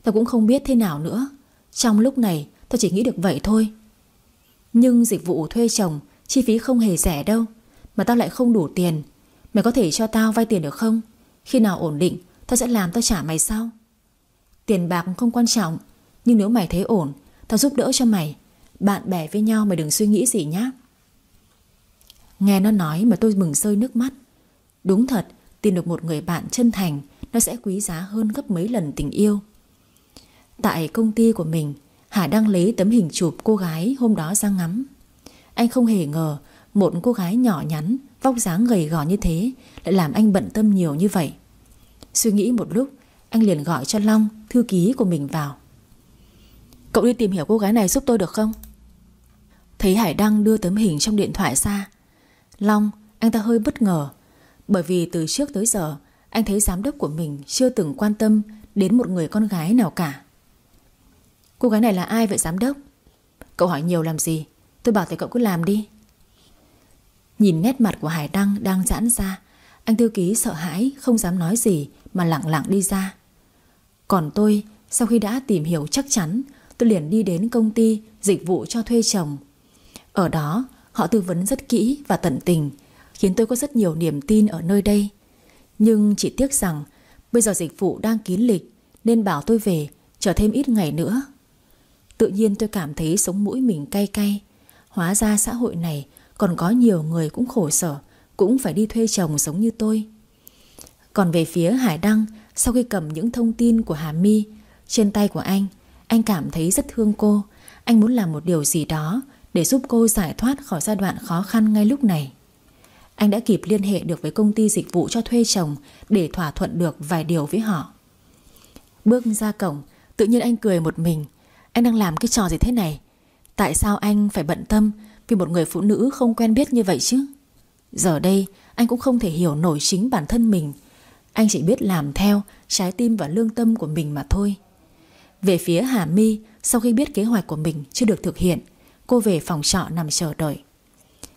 Tao cũng không biết thế nào nữa. Trong lúc này, tao chỉ nghĩ được vậy thôi. Nhưng dịch vụ thuê chồng, Chi phí không hề rẻ đâu, Mà tao lại không đủ tiền. Mày có thể cho tao vay tiền được không? Khi nào ổn định, tao sẽ làm tao trả mày sau. Tiền bạc không quan trọng, Nhưng nếu mày thấy ổn, Tao giúp đỡ cho mày. Bạn bè với nhau mày đừng suy nghĩ gì nhá. Nghe nó nói mà tôi mừng rơi nước mắt. Đúng thật, Tìm được một người bạn chân thành nó sẽ quý giá hơn gấp mấy lần tình yêu. Tại công ty của mình Hải đang lấy tấm hình chụp cô gái hôm đó ra ngắm. Anh không hề ngờ Một cô gái nhỏ nhắn, Vóc dáng gầy gò như thế Lại làm anh bận tâm nhiều như vậy. Suy nghĩ một lúc, Anh liền gọi cho Long, Thư ký của mình vào. Cậu đi tìm hiểu cô gái này giúp tôi được không? Thấy Hải Đăng đưa tấm hình trong điện thoại ra, Long, Anh ta hơi bất ngờ, Bởi vì từ trước tới giờ anh thấy giám đốc của mình chưa từng quan tâm Đến một người con gái nào cả. Cô gái này là ai vậy, giám đốc? Cậu hỏi nhiều làm gì? Tôi bảo thì cậu cứ làm đi. Nhìn nét mặt của Hải Đăng đang giãn ra, Anh thư ký sợ hãi, Không dám nói gì Mà lặng lặng đi ra. Còn tôi, sau khi đã tìm hiểu chắc chắn, Tôi liền đi đến công ty Dịch vụ cho thuê chồng. Ở đó, họ tư vấn rất kỹ và tận tình, Khiến tôi có rất nhiều niềm tin ở nơi đây. Nhưng chỉ tiếc rằng Bây giờ dịch vụ đang kín lịch, Nên bảo tôi về, Chờ thêm ít ngày nữa. Tự nhiên tôi cảm thấy sống mũi mình cay cay. Hóa ra xã hội này Còn có nhiều người cũng khổ sở, Cũng phải đi thuê chồng sống như tôi. Còn về phía Hải Đăng, Sau khi cầm những thông tin của Hà My Trên tay của anh Anh cảm thấy rất thương cô. Anh muốn làm một điều gì đó Để giúp cô giải thoát khỏi giai đoạn khó khăn ngay lúc này. Anh đã kịp liên hệ được với công ty dịch vụ cho thuê chồng Để thỏa thuận được vài điều với họ. Bước ra cổng, Tự nhiên anh cười một mình. Anh đang làm cái trò gì thế này? Tại sao anh phải bận tâm Vì một người phụ nữ không quen biết như vậy chứ? Giờ đây, anh cũng không thể hiểu nổi chính bản thân mình. Anh chỉ biết làm theo Trái tim và lương tâm của mình mà thôi. Về phía Hà My, Sau khi biết kế hoạch của mình chưa được thực hiện, Cô về phòng trọ nằm chờ đợi.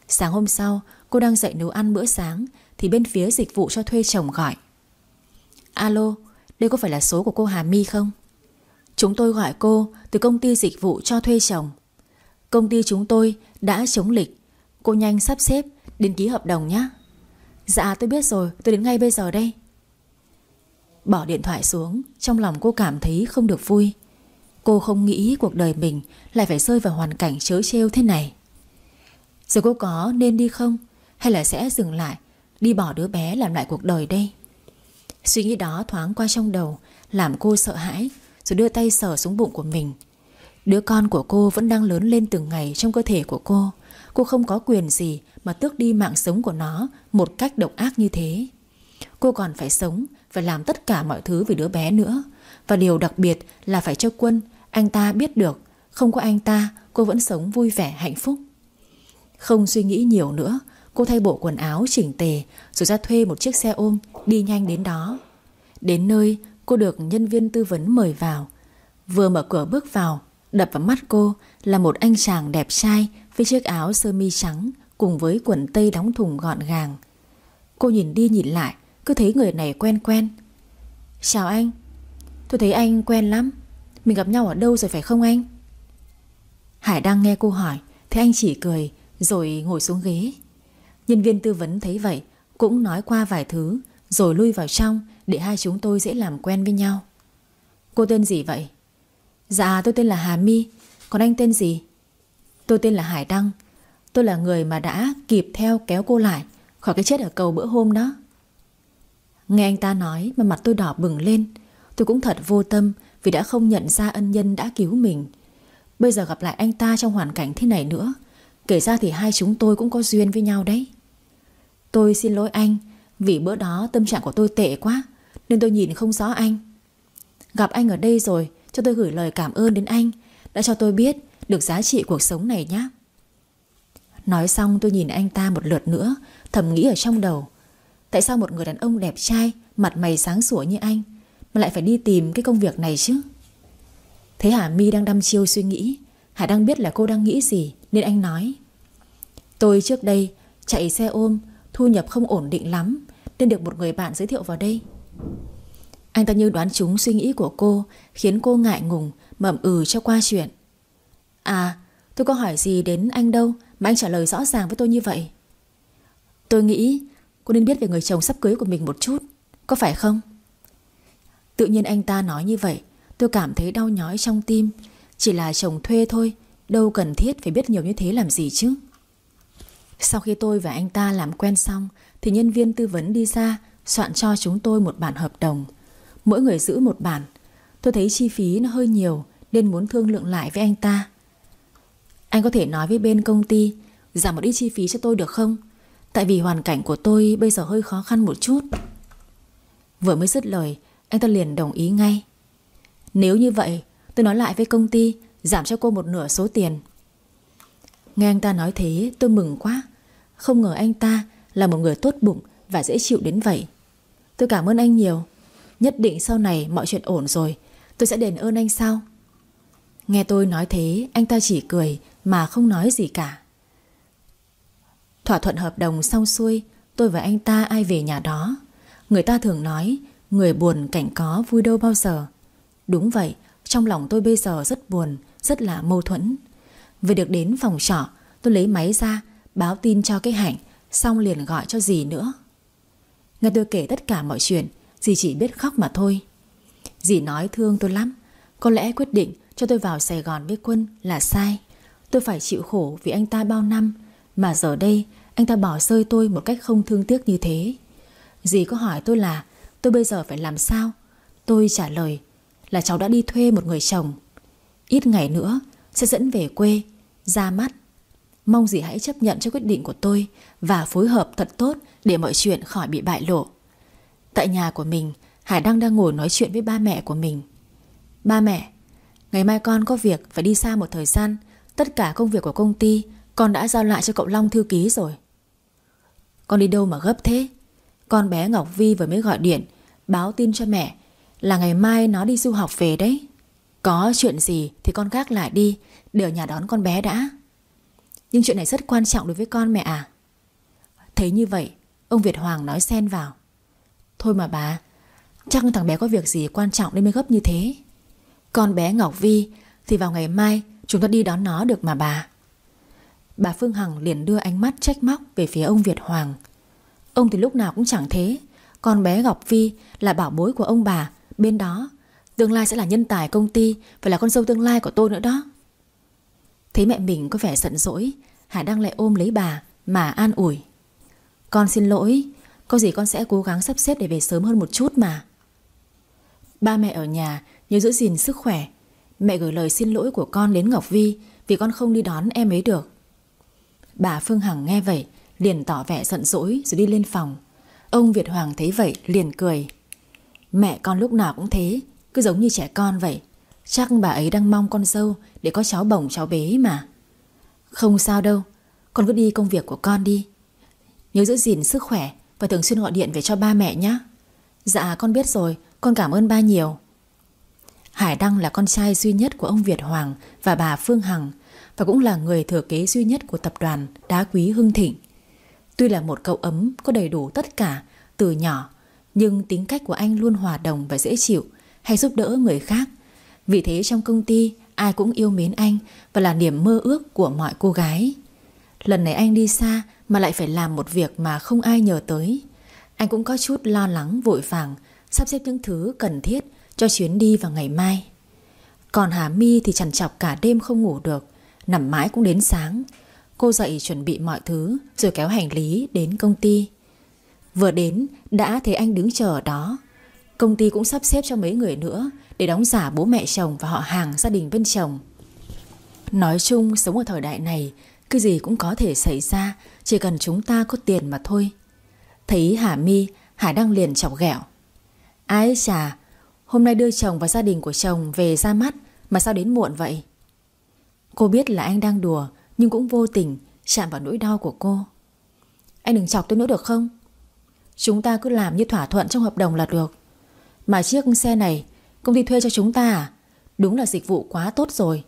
Sáng hôm sau Cô đang dậy nấu ăn bữa sáng, Thì bên phía dịch vụ cho thuê chồng gọi. Alo, Đây có phải là số của cô Hà My không? Chúng tôi gọi cô từ công ty dịch vụ cho thuê chồng. Công ty chúng tôi đã chống lịch. Cô nhanh sắp xếp đến ký hợp đồng nhé Dạ tôi biết rồi, Tôi đến ngay bây giờ đây. Bỏ điện thoại xuống, Trong lòng cô cảm thấy không được vui. Cô không nghĩ cuộc đời mình Lại phải rơi vào hoàn cảnh chớ trêu thế này. Giờ cô có nên đi không? Hay là sẽ dừng lại Đi bỏ đứa bé làm lại cuộc đời đây? Suy nghĩ đó thoáng qua trong đầu Làm cô sợ hãi rồi đưa tay sờ xuống bụng của mình. Đứa con của cô vẫn đang lớn lên từng ngày trong cơ thể của cô. Cô không có quyền gì mà tước đi mạng sống của nó một cách độc ác như thế. Cô còn phải sống, phải làm tất cả mọi thứ vì đứa bé nữa. Và điều đặc biệt là phải cho Quân, anh ta biết được Không có anh ta, cô vẫn sống vui vẻ hạnh phúc. Không suy nghĩ nhiều nữa Cô thay bộ quần áo chỉnh tề, Rồi ra thuê một chiếc xe ôm Đi nhanh đến đó. Đến nơi, Cô được nhân viên tư vấn mời vào. Vừa mở cửa bước vào, Đập vào mắt cô là một anh chàng đẹp trai Với chiếc áo sơ mi trắng Cùng với quần tây đóng thùng gọn gàng. Cô nhìn đi nhìn lại, Cứ thấy người này quen quen. Chào anh. Tôi thấy anh quen lắm. Mình gặp nhau ở đâu rồi phải không anh? Hải đang nghe cô hỏi Thế anh chỉ cười, Rồi ngồi xuống ghế. Nhân viên tư vấn thấy vậy, Cũng nói qua vài thứ, Rồi lui vào trong để hai chúng tôi dễ làm quen với nhau. Cô tên gì vậy? Dạ tôi tên là Hà My. Còn anh tên gì? Tôi tên là Hải Đăng. Tôi là người mà đã kịp theo kéo cô lại Khỏi cái chết ở cầu bữa hôm đó. Nghe anh ta nói mà mặt tôi đỏ bừng lên, Tôi cũng thật vô tâm Vì đã không nhận ra ân nhân đã cứu mình. Bây giờ gặp lại anh ta trong hoàn cảnh thế này nữa, Kể ra thì hai chúng tôi cũng có duyên với nhau đấy. Tôi xin lỗi anh, Vì bữa đó tâm trạng của tôi tệ quá, nên tôi nhìn không rõ anh. Gặp anh ở đây rồi, Cho tôi gửi lời cảm ơn đến anh, Đã cho tôi biết được giá trị cuộc sống này nhé. Nói xong tôi nhìn anh ta một lượt nữa, Thầm nghĩ ở trong đầu, Tại sao một người đàn ông đẹp trai, Mặt mày sáng sủa như anh, Mà lại phải đi tìm cái công việc này chứ? Thấy Hà My đang đăm chiêu suy nghĩ Hải đang biết là cô đang nghĩ gì, Nên anh nói, Tôi trước đây chạy xe ôm Thu nhập không ổn định lắm, Nên được một người bạn giới thiệu vào đây. Anh ta như đoán trúng suy nghĩ của cô, Khiến cô ngại ngùng Mẩm ừ cho qua chuyện. À tôi có hỏi gì đến anh đâu Mà anh trả lời rõ ràng với tôi như vậy? Tôi nghĩ cô nên biết về người chồng sắp cưới của mình một chút, Có phải không? Tự nhiên anh ta nói như vậy, Tôi cảm thấy đau nhói trong tim. Chỉ là chồng thuê thôi, Đâu cần thiết phải biết nhiều như thế làm gì chứ. Sau khi tôi và anh ta làm quen xong, Thì nhân viên tư vấn đi ra, Soạn cho chúng tôi một bản hợp đồng. Mỗi người giữ một bản. Tôi thấy chi phí nó hơi nhiều, Nên muốn thương lượng lại với anh ta. Anh có thể nói với bên công ty, Giảm một ít chi phí cho tôi được không? Tại vì hoàn cảnh của tôi bây giờ hơi khó khăn một chút. Vừa mới dứt lời, Anh ta liền đồng ý ngay. Nếu như vậy, tôi nói lại với công ty, Giảm cho cô một nửa số tiền. Nghe anh ta nói thế, tôi mừng quá. Không ngờ anh ta là một người tốt bụng Và dễ chịu đến vậy. Tôi cảm ơn anh nhiều. Nhất định sau này mọi chuyện ổn rồi. Tôi sẽ đền ơn anh sau Nghe tôi nói thế, Anh ta chỉ cười Mà không nói gì cả. Thỏa thuận hợp đồng xong xuôi, Tôi và anh ta ai về nhà đó. Người ta thường nói, Người buồn cảnh có vui đâu bao giờ. Đúng vậy, Trong lòng tôi bây giờ rất buồn, Rất là mâu thuẫn vừa được đến phòng trọ, Tôi lấy máy ra, Báo tin cho cái hạnh, Xong liền gọi cho dì nữa. Nghe tôi kể tất cả mọi chuyện, Dì chỉ biết khóc mà thôi. Dì nói thương tôi lắm, Có lẽ quyết định cho tôi vào Sài Gòn với quân là sai. Tôi phải chịu khổ vì anh ta bao năm, Mà giờ đây anh ta bỏ rơi tôi một cách không thương tiếc như thế. Dì có hỏi tôi là, Tôi bây giờ phải làm sao? Tôi trả lời là, cháu đã đi thuê một người chồng. Ít ngày nữa Sẽ dẫn về quê ra mắt. Mong dì hãy chấp nhận cho quyết định của tôi Và phối hợp thật tốt Để mọi chuyện khỏi bị bại lộ. Tại nhà của mình Hải Đăng đang ngồi nói chuyện với ba mẹ của mình. Ba mẹ, Ngày mai con có việc phải đi xa một thời gian. Tất cả công việc của công ty, Con đã giao lại cho cậu Long thư ký rồi. Con đi đâu mà gấp thế? Con bé Ngọc Vi vừa mới gọi điện, Báo tin cho mẹ Là ngày mai nó đi du học về đấy. Có chuyện gì thì con gác lại đi để ở nhà đón con bé đã. Nhưng chuyện này rất quan trọng đối với con mẹ à. Thấy như vậy, Ông Việt Hoàng nói xen vào. Thôi mà bà, Chắc thằng bé có việc gì quan trọng nên mới gấp như thế. Con bé Ngọc Vi Thì vào ngày mai chúng ta đi đón nó được mà bà. Bà Phương Hằng liền đưa ánh mắt trách móc Về phía ông Việt Hoàng. Ông thì lúc nào cũng chẳng thế. Con bé Ngọc Vi là bảo bối của ông bà. Bên đó, Tương lai sẽ là nhân tài công ty, Phải là con dâu tương lai của tôi nữa đó. Thấy mẹ mình có vẻ giận dỗi Hải đang lại ôm lấy bà Mà an ủi. Con xin lỗi, có gì con sẽ cố gắng sắp xếp để về sớm hơn một chút mà. Ba mẹ ở nhà nhớ giữ gìn sức khỏe. Mẹ gửi lời xin lỗi của con đến Ngọc Vi Vì con không đi đón em ấy được. Bà Phương Hằng nghe vậy, Liền tỏ vẻ giận dỗi rồi đi lên phòng. Ông Việt Hoàng thấy vậy liền cười. Mẹ con lúc nào cũng thế, Cứ giống như trẻ con vậy. Chắc bà ấy đang mong con dâu Để có cháu bồng cháu bé mà. Không sao đâu, Con cứ đi công việc của con đi. Nhớ giữ gìn sức khỏe và thường xuyên gọi điện về cho ba mẹ nhé Dạ con biết rồi, Con cảm ơn ba nhiều. Hải Đăng là con trai duy nhất của ông Việt Hoàng Và bà Phương Hằng Và cũng là người thừa kế duy nhất của tập đoàn Đá quý Hưng Thịnh. Tuy là một cậu ấm có đầy đủ tất cả Từ nhỏ, Nhưng tính cách của anh luôn hòa đồng và dễ chịu, Hay giúp đỡ người khác. Vì thế trong công ty, Ai cũng yêu mến anh Và là niềm mơ ước của mọi cô gái. Lần này anh đi xa mà lại phải làm một việc mà không ai nhờ tới. Anh cũng có chút lo lắng, vội vàng, Sắp xếp những thứ cần thiết Cho chuyến đi vào ngày mai. Còn Hà My thì chằn chọc cả đêm không ngủ được, Nằm mãi cũng đến sáng. Cô dậy chuẩn bị mọi thứ, Rồi kéo hành lý đến công ty. Vừa đến, đã thấy anh đứng chờ ở đó. Công ty cũng sắp xếp cho mấy người nữa Để đóng giả bố mẹ chồng và họ hàng gia đình bên chồng. Nói chung, sống ở thời đại này, Cái gì cũng có thể xảy ra, chỉ cần chúng ta có tiền mà thôi. Thấy Hà Mi Hải đang liền chọc ghẹo. Ái chà, Hôm nay đưa chồng và gia đình của chồng về ra mắt, Mà sao đến muộn vậy? Cô biết là anh đang đùa, Nhưng cũng vô tình chạm vào nỗi đau của cô. Anh đừng chọc tôi nữa được không? Chúng ta cứ làm như thỏa thuận trong hợp đồng là được. Mà chiếc xe này, Công ty thuê cho chúng ta à? Đúng là dịch vụ quá tốt rồi.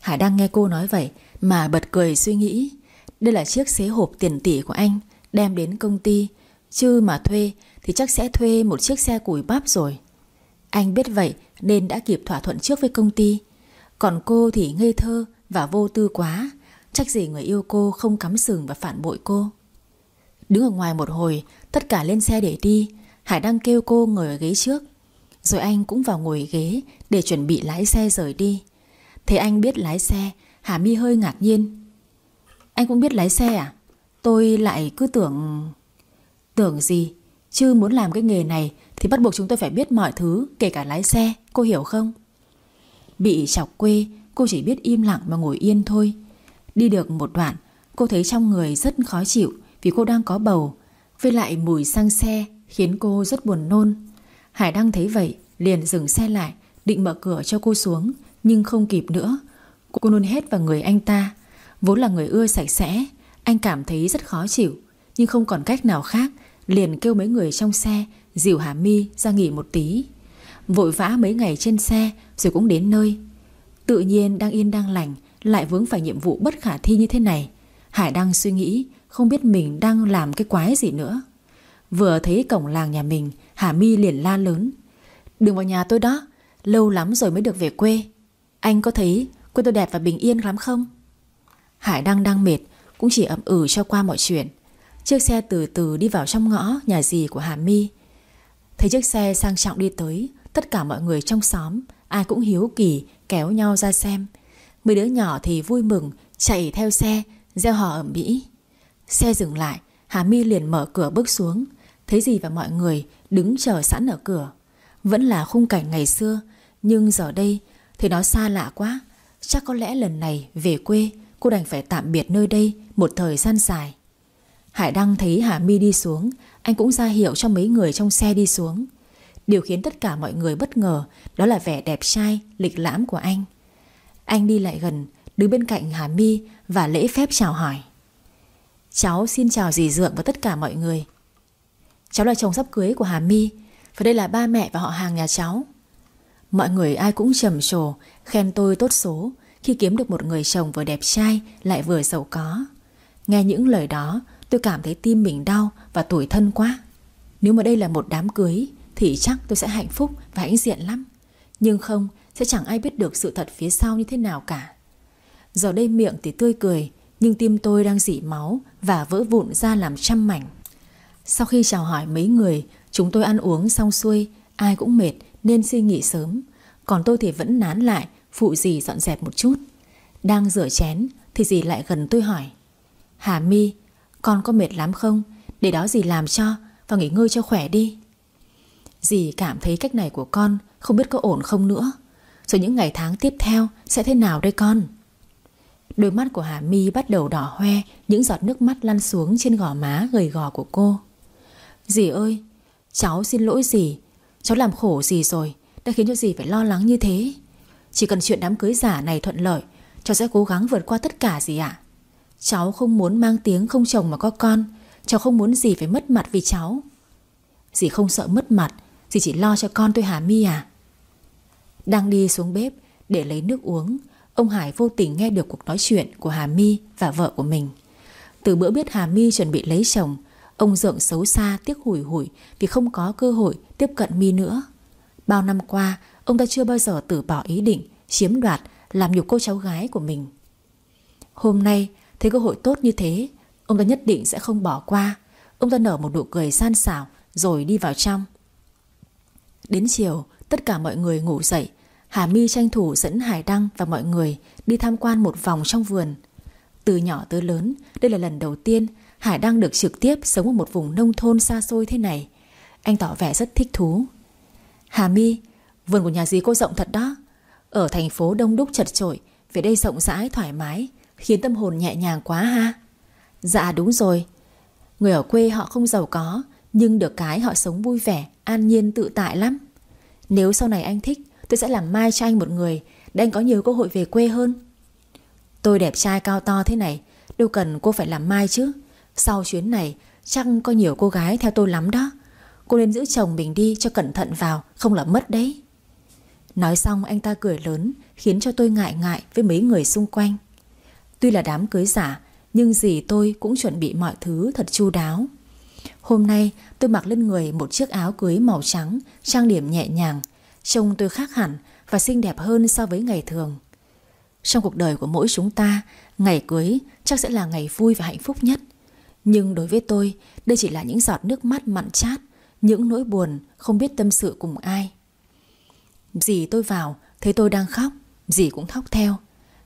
Hải đang nghe cô nói vậy Mà bật cười suy nghĩ. Đây là chiếc xế hộp tiền tỷ của anh, Đem đến công ty. Chứ mà thuê thì chắc sẽ thuê một chiếc xe củi bắp rồi. Anh biết vậy nên đã kịp thỏa thuận trước với công ty. Còn cô thì ngây thơ và vô tư quá. Chắc gì người yêu cô không cắm sừng và phản bội cô. Đứng ở ngoài một hồi, Tất cả lên xe để đi. Hải đang kêu cô ngồi ở ghế trước. Rồi anh cũng vào ngồi ghế Để chuẩn bị lái xe rời đi. Thế anh biết lái xe, Hà mi hơi ngạc nhiên. Anh cũng biết lái xe à? Tôi lại cứ tưởng Tưởng gì? Chứ muốn làm cái nghề này Thì bắt buộc chúng tôi phải biết mọi thứ, Kể cả lái xe, Cô hiểu không? Bị chọc quê, Cô chỉ biết im lặng mà ngồi yên thôi. Đi được một đoạn, Cô thấy trong người rất khó chịu Vì cô đang có bầu. Với lại mùi xăng xe Khiến cô rất buồn nôn. Hải Đăng thấy vậy, Liền dừng xe lại, Định mở cửa cho cô xuống, Nhưng không kịp nữa. Cô nôn hết vào người anh ta. Vốn là người ưa sạch sẽ, Anh cảm thấy rất khó chịu. Nhưng không còn cách nào khác, Liền kêu mấy người trong xe, Dìu Hà Mi ra nghỉ một tí. Vội vã mấy ngày trên xe, Rồi cũng đến nơi. Tự nhiên đang yên đang lành, Lại vướng phải nhiệm vụ bất khả thi như thế này. Hải đang suy nghĩ, Không biết mình đang làm cái quái gì nữa. Vừa thấy cổng làng nhà mình, Hà Mi liền la lớn. Đừng vào nhà tôi đó, Lâu lắm rồi mới được về quê. Anh có thấy quê tôi đẹp và bình yên lắm không? Hải đang đang mệt, Cũng chỉ ậm ừ cho qua mọi chuyện. Chiếc xe từ từ đi vào trong ngõ Nhà dì của Hà Mi Thấy chiếc xe sang trọng đi tới, Tất cả mọi người trong xóm, Ai cũng hiếu kỳ, kéo nhau ra xem. Mấy đứa nhỏ thì vui mừng, Chạy theo xe, Gieo hò ẩm mỹ Xe dừng lại, Hà Mi liền mở cửa bước xuống. Thấy gì và mọi người đứng chờ sẵn ở cửa? Vẫn là khung cảnh ngày xưa Nhưng giờ đây Thì nó xa lạ quá. Chắc có lẽ lần này về quê Cô đành phải tạm biệt nơi đây Một thời gian dài. Hải Đăng thấy Hà Mi đi xuống Anh cũng ra hiệu cho mấy người trong xe đi xuống. Điều khiến tất cả mọi người bất ngờ Đó là vẻ đẹp trai, lịch lãm của anh. Anh đi lại gần Đứng bên cạnh Hà Mi Và lễ phép chào hỏi. Cháu xin chào dì Dượng và tất cả mọi người. Cháu là chồng sắp cưới của Hà Mi Và đây là ba mẹ và họ hàng nhà cháu. Mọi người ai cũng trầm trồ, Khen tôi tốt số, Khi kiếm được một người chồng vừa đẹp trai, Lại vừa giàu có. Nghe những lời đó, Tôi cảm thấy tim mình đau và tủi thân quá. Nếu mà đây là một đám cưới, Thì chắc tôi sẽ hạnh phúc và hãnh diện lắm. Nhưng không, Sẽ chẳng ai biết được sự thật phía sau như thế nào cả. Giờ đây miệng thì tươi cười, Nhưng tim tôi đang dỉ máu Và vỡ vụn ra làm trăm mảnh. Sau khi chào hỏi mấy người, Chúng tôi ăn uống xong xuôi, Ai cũng mệt nên xin nghỉ sớm. Còn tôi thì vẫn nán lại, Phụ dì dọn dẹp một chút. Đang rửa chén Thì dì lại gần tôi hỏi, Hà mi con có mệt lắm không? Để đó dì làm cho Và nghỉ ngơi cho khỏe đi. Dì cảm thấy cách này của con Không biết có ổn không nữa. Rồi những ngày tháng tiếp theo sẽ thế nào đây con? Đôi mắt của Hà My bắt đầu đỏ hoe, Những giọt nước mắt lăn xuống trên gò má gầy gò của cô. Dì ơi, Cháu xin lỗi dì. Cháu làm khổ dì rồi, Đã khiến cho dì phải lo lắng như thế. Chỉ cần chuyện đám cưới giả này thuận lợi, Cháu sẽ cố gắng vượt qua tất cả dì ạ. Cháu không muốn mang tiếng không chồng mà có con. Cháu không muốn dì phải mất mặt vì cháu. Dì không sợ mất mặt, Dì chỉ lo cho con tôi Hà Mi à? Đang đi xuống bếp Để lấy nước uống, Ông Hải vô tình nghe được cuộc nói chuyện Của Hà My và vợ của mình. Từ bữa biết Hà My chuẩn bị lấy chồng Ông Dượng xấu xa, tiếc hủi hủi Vì không có cơ hội tiếp cận Mi nữa. Bao năm qua, Ông ta chưa bao giờ từ bỏ ý định Chiếm đoạt, làm nhục cô cháu gái của mình. Hôm nay, Thấy cơ hội tốt như thế, Ông ta nhất định sẽ không bỏ qua. Ông ta nở một nụ cười san xảo Rồi đi vào trong. Đến chiều, tất cả mọi người ngủ dậy. Hà My tranh thủ dẫn Hải Đăng và mọi người Đi tham quan một vòng trong vườn. Từ nhỏ tới lớn, Đây là lần đầu tiên Hải đang được trực tiếp sống ở một vùng nông thôn xa xôi thế này. Anh tỏ vẻ rất thích thú. Hà My, Vườn của nhà dì cô rộng thật đó. Ở thành phố đông đúc chật chội, Về đây rộng rãi, thoải mái, Khiến tâm hồn nhẹ nhàng quá ha. Dạ đúng rồi. Người ở quê họ không giàu có, Nhưng được cái họ sống vui vẻ, An nhiên, tự tại lắm. Nếu sau này anh thích, Tôi sẽ làm mai cho anh một người, Để anh có nhiều cơ hội về quê hơn. Tôi đẹp trai cao to thế này, Đâu cần cô phải làm mai chứ. Sau chuyến này chắc có nhiều cô gái theo tôi lắm đó Cô nên giữ chồng mình đi cho cẩn thận vào Không là mất đấy Nói xong anh ta cười lớn Khiến cho tôi ngại ngại với mấy người xung quanh Tuy là đám cưới giả Nhưng gì tôi cũng chuẩn bị mọi thứ thật chu đáo Hôm nay tôi mặc lên người một chiếc áo cưới màu trắng, trang điểm nhẹ nhàng. Trông tôi khác hẳn và xinh đẹp hơn so với ngày thường. Trong cuộc đời của mỗi chúng ta, ngày cưới chắc sẽ là ngày vui và hạnh phúc nhất. Nhưng đối với tôi, đây chỉ là những giọt nước mắt mặn chát, những nỗi buồn không biết tâm sự cùng ai. Dì tôi vào, thấy tôi đang khóc, dì cũng khóc theo.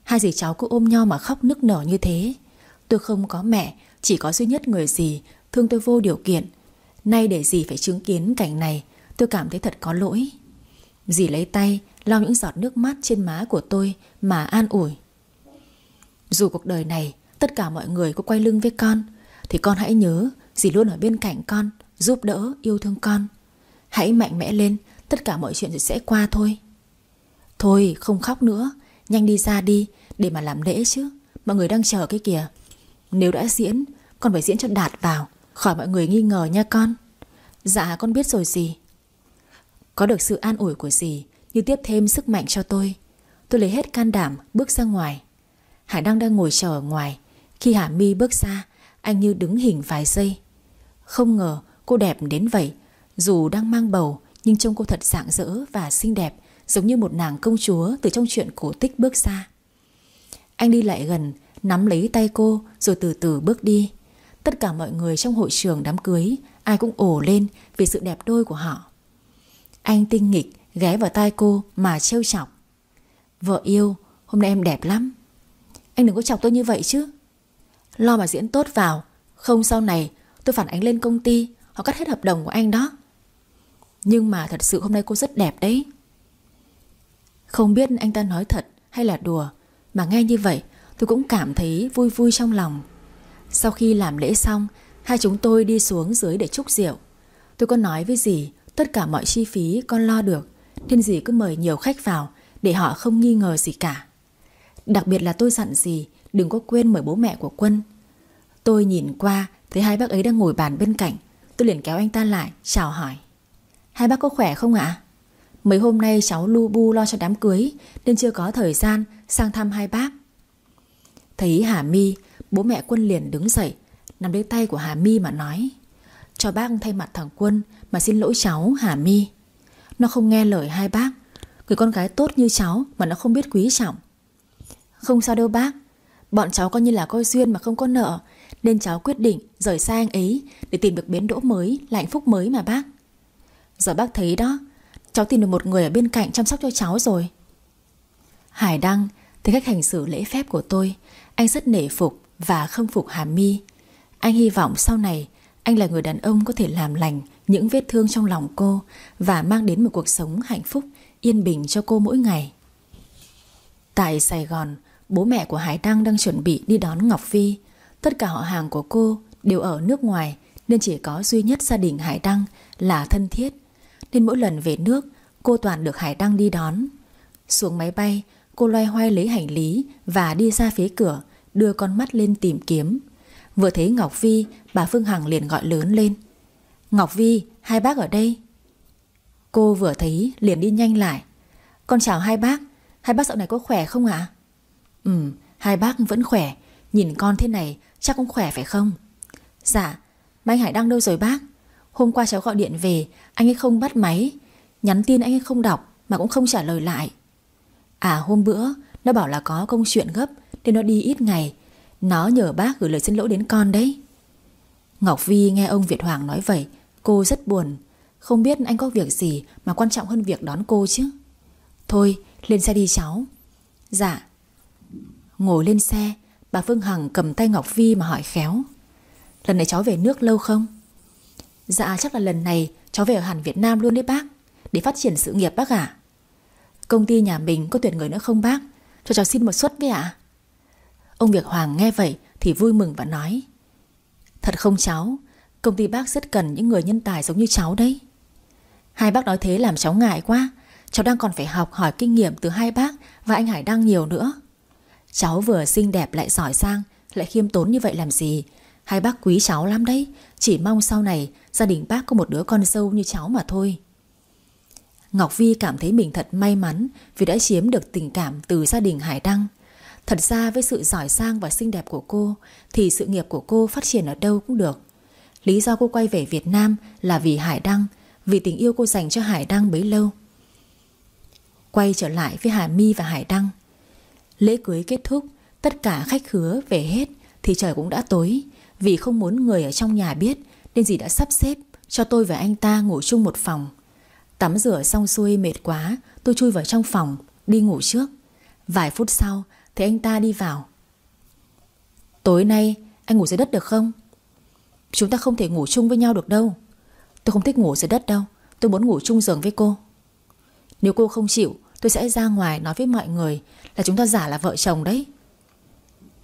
Hai dì cháu cứ ôm nhau mà khóc nức nở như thế. Tôi không có mẹ, chỉ có duy nhất người dì, thương tôi vô điều kiện. Nay để dì phải chứng kiến cảnh này, tôi cảm thấy thật có lỗi. Dì lấy tay, lau những giọt nước mắt trên má của tôi mà an ủi. Dù cuộc đời này, tất cả mọi người có quay lưng với con, thì con hãy nhớ dì luôn ở bên cạnh con, giúp đỡ, yêu thương con. Hãy mạnh mẽ lên, tất cả mọi chuyện sẽ qua thôi. Thôi, không khóc nữa, nhanh đi ra đi, để mà làm lễ chứ. Mọi người đang chờ cái kìa. Nếu đã diễn, con phải diễn cho đạt vào, khỏi mọi người nghi ngờ nha con. Dạ, con biết rồi gì. Có được sự an ủi của dì như tiếp thêm sức mạnh cho tôi. Tôi lấy hết can đảm bước ra ngoài. Hải Đăng đang ngồi chờ ở ngoài. Khi Hà My bước ra, anh như đứng hình vài giây. Không ngờ cô đẹp đến vậy. Dù đang mang bầu, nhưng trông cô thật rạng rỡ và xinh đẹp, giống như một nàng công chúa từ trong chuyện cổ tích bước ra. Anh đi lại gần, nắm lấy tay cô rồi từ từ bước đi. Tất cả mọi người trong hội trường đám cưới, ai cũng ồ lên vì sự đẹp đôi của họ. Anh tinh nghịch ghé vào tai cô mà trêu chọc. Vợ yêu, hôm nay em đẹp lắm. Anh đừng có chọc tôi như vậy chứ. Lo mà diễn tốt vào, không sau này tôi phản ánh lên công ty, họ cắt hết hợp đồng của anh đó. Nhưng mà thật sự hôm nay cô rất đẹp đấy. Không biết anh ta nói thật hay là đùa, mà nghe như vậy tôi cũng cảm thấy vui vui trong lòng. Sau khi làm lễ xong, hai chúng tôi đi xuống dưới để chúc rượu. Tôi có nói với dì tất cả mọi chi phí con lo được Nên dì cứ mời nhiều khách vào Để họ không nghi ngờ gì cả Đặc biệt là tôi dặn dì Đừng có quên mời bố mẹ của Quân. Tôi nhìn qua, Thấy hai bác ấy đang ngồi bàn bên cạnh. Tôi liền kéo anh ta lại, chào hỏi. Hai bác có khỏe không ạ? Mấy hôm nay cháu lu bu lo cho đám cưới, Nên chưa có thời gian sang thăm hai bác. Thấy Hà My Bố mẹ Quân liền đứng dậy, Nắm lấy tay của Hà My mà nói, Cho bác thay mặt thằng Quân Mà xin lỗi cháu, Hà My Nó không nghe lời hai bác. Người con gái tốt như cháu mà nó không biết quý trọng. Không sao đâu bác Bọn cháu coi như là coi duyên mà không có nợ. Nên cháu quyết định rời xa anh ấy Để tìm được biến đỗ mới, Là hạnh phúc mới mà bác. Giờ bác thấy đó, Cháu tìm được một người ở bên cạnh chăm sóc cho cháu rồi. Hải Đăng Thấy cách hành xử lễ phép của tôi, Anh rất nể phục và khâm phục Hà My. Anh hy vọng sau này Anh là người đàn ông có thể làm lành Những vết thương trong lòng cô Và mang đến một cuộc sống hạnh phúc, Yên bình cho cô mỗi ngày. Tại Sài Gòn Bố mẹ của Hải Đăng đang chuẩn bị đi đón Ngọc phi. Tất cả họ hàng của cô Đều ở nước ngoài, Nên chỉ có duy nhất gia đình Hải Đăng Là thân thiết. Nên mỗi lần về nước, Cô toàn được Hải Đăng đi đón. Xuống máy bay, Cô loay hoay lấy hành lý Và đi ra phía cửa, Đưa con mắt lên tìm kiếm. Vừa thấy Ngọc phi, Bà Phương Hằng liền gọi lớn lên. Ngọc Vi hai bác ở đây. Cô vừa thấy liền đi nhanh lại. Con chào hai bác. Hai bác dạo này có khỏe không ạ? Ừ hai bác vẫn khỏe. Nhìn con thế này, chắc cũng khỏe phải không? Dạ Mà anh Hải đang đâu rồi bác? Hôm qua cháu gọi điện về, Anh ấy không bắt máy. Nhắn tin anh ấy không đọc, Mà cũng không trả lời lại. À hôm bữa, Nó bảo là có công chuyện gấp, Nên nó đi ít ngày. Nó nhờ bác gửi lời xin lỗi đến con đấy. Ngọc Vi nghe ông Việt Hoàng nói vậy, Cô rất buồn. Không biết anh có việc gì Mà quan trọng hơn việc đón cô chứ? Thôi, lên xe đi cháu. Dạ. Ngồi lên xe, Bà Phương Hằng cầm tay Ngọc Vi mà hỏi khéo, Lần này cháu về nước lâu không? Dạ chắc là lần này Cháu về ở hẳn Việt Nam luôn đấy bác, Để phát triển sự nghiệp bác ạ. Công ty nhà mình có tuyển người nữa không bác? Cho cháu xin một suất với ạ. Ông Việt Hoàng nghe vậy Thì vui mừng và nói, Thật không cháu? Công ty bác rất cần những người nhân tài giống như cháu đấy. Hai bác nói thế làm cháu ngại quá, Cháu đang còn phải học hỏi kinh nghiệm từ hai bác Và anh Hải đang nhiều nữa. Cháu vừa xinh đẹp lại giỏi sang Lại khiêm tốn như vậy làm gì? Hai bác quý cháu lắm đấy, Chỉ mong sau này gia đình bác có một đứa con dâu như cháu mà thôi. Ngọc Vi cảm thấy mình thật may mắn Vì đã chiếm được tình cảm từ gia đình Hải Đăng. Thật ra với sự giỏi sang và xinh đẹp của cô, Thì sự nghiệp của cô phát triển ở đâu cũng được. Lý do cô quay về Việt Nam là vì Hải Đăng, Vì tình yêu cô dành cho Hải Đăng bấy lâu. Quay trở lại với Hà My và Hải Đăng Lễ cưới kết thúc, Tất cả khách khứa về hết Thì trời cũng đã tối. Vì không muốn người ở trong nhà biết, Nên dì đã sắp xếp cho tôi và anh ta ngủ chung một phòng. Tắm rửa xong xuôi mệt quá, Tôi chui vào trong phòng, Đi ngủ trước. Vài phút sau, Thấy anh ta đi vào. Tối nay, anh ngủ dưới đất được không? Chúng ta không thể ngủ chung với nhau được đâu. Tôi không thích ngủ dưới đất đâu, Tôi muốn ngủ chung giường với cô. Nếu cô không chịu, Tôi sẽ ra ngoài nói với mọi người là chúng ta giả là vợ chồng đấy.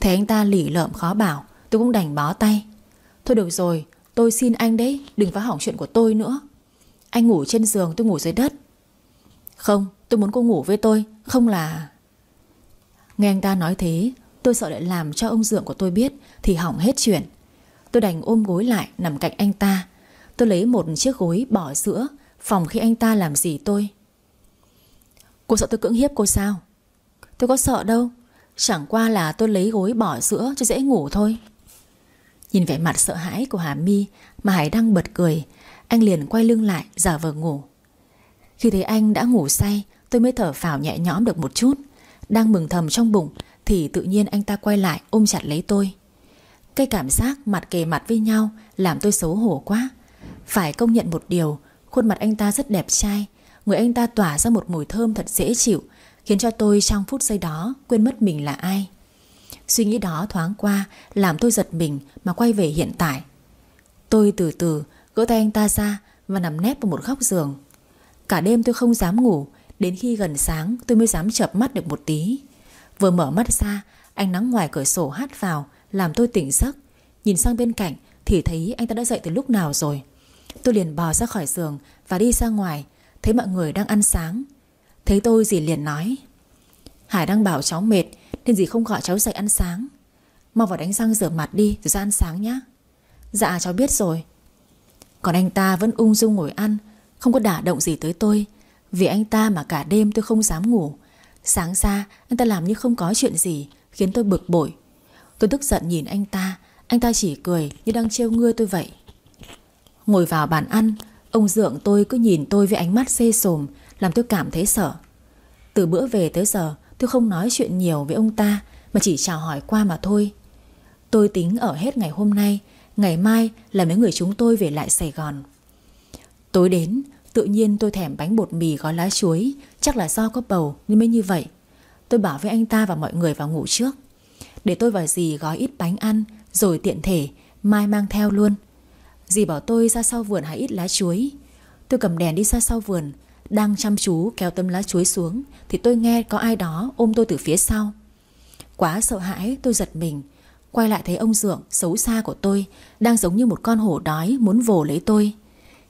Thấy anh ta lỉ lợm khó bảo, Tôi cũng đành bó tay. Thôi được rồi, tôi xin anh đấy, Đừng phá hỏng chuyện của tôi nữa. Anh ngủ trên giường, tôi ngủ dưới đất. Không, tôi muốn cô ngủ với tôi, Không là Nghe anh ta nói thế, Tôi sợ lại làm cho ông dượng của tôi biết Thì hỏng hết chuyện. Tôi đành ôm gối lại nằm cạnh anh ta. Tôi lấy một chiếc gối bỏ giữa Phòng khi anh ta làm gì tôi. Cô sợ tôi cưỡng hiếp cô sao? Tôi có sợ đâu. Chẳng qua là tôi lấy gối bỏ sữa cho dễ ngủ thôi. Nhìn vẻ mặt sợ hãi của Hà My Mà Hải đang bật cười, Anh liền quay lưng lại, giả vờ ngủ. Khi thấy anh đã ngủ say, Tôi mới thở phào nhẹ nhõm được một chút. Đang mừng thầm trong bụng Thì tự nhiên anh ta quay lại ôm chặt lấy tôi. Cái cảm giác mặt kề mặt với nhau Làm tôi xấu hổ quá. Phải công nhận một điều, Khuôn mặt anh ta rất đẹp trai, Người anh ta tỏa ra một mùi thơm thật dễ chịu Khiến cho tôi trong phút giây đó Quên mất mình là ai. Suy nghĩ đó thoáng qua, Làm tôi giật mình mà quay về hiện tại. Tôi từ từ gỡ tay anh ta ra Và nằm nép vào một góc giường. Cả đêm tôi không dám ngủ, Đến khi gần sáng tôi mới dám chập mắt được một tí. Vừa mở mắt ra, Ánh nắng ngoài cửa sổ hắt vào, Làm tôi tỉnh giấc. Nhìn sang bên cạnh thì thấy anh ta đã dậy từ lúc nào rồi. Tôi liền bò ra khỏi giường Và đi ra ngoài, Thấy mọi người đang ăn sáng. Thấy tôi dì liền nói, Hải đang bảo cháu mệt Nên dì không gọi cháu dậy ăn sáng. Mau vào đánh răng rửa mặt đi rồi ra ăn sáng nhé Dạ cháu biết rồi. Còn anh ta vẫn ung dung ngồi ăn, Không có đả động gì tới tôi. Vì anh ta mà cả đêm tôi không dám ngủ. Sáng ra, anh ta làm như không có chuyện gì, Khiến tôi bực bội. Tôi tức giận nhìn anh ta Anh ta chỉ cười như đang trêu ngươi tôi vậy. Ngồi vào bàn ăn, Ông dượng tôi cứ nhìn tôi với ánh mắt xê xồm. Làm tôi cảm thấy sợ. Từ bữa về tới giờ, tôi không nói chuyện nhiều với ông ta, Mà chỉ chào hỏi qua mà thôi. Tôi tính ở hết ngày hôm nay, Ngày mai là mấy người chúng tôi về lại Sài Gòn. Tối đến, Tự nhiên tôi thèm bánh bột mì gói lá chuối, Chắc là do có bầu nên mới như vậy. Tôi bảo với anh ta và mọi người vào ngủ trước. Để tôi và dì gói ít bánh ăn, Rồi tiện thể, Mai mang theo luôn. Dì bảo tôi ra sau vườn hái ít lá chuối. Tôi cầm đèn đi ra sau vườn đang chăm chú kéo tấm lá chuối xuống, Thì tôi nghe có ai đó ôm tôi từ phía sau. Quá sợ hãi, tôi giật mình. Quay lại thấy ông Dượng, xấu xa của tôi, Đang giống như một con hổ đói muốn vồ lấy tôi.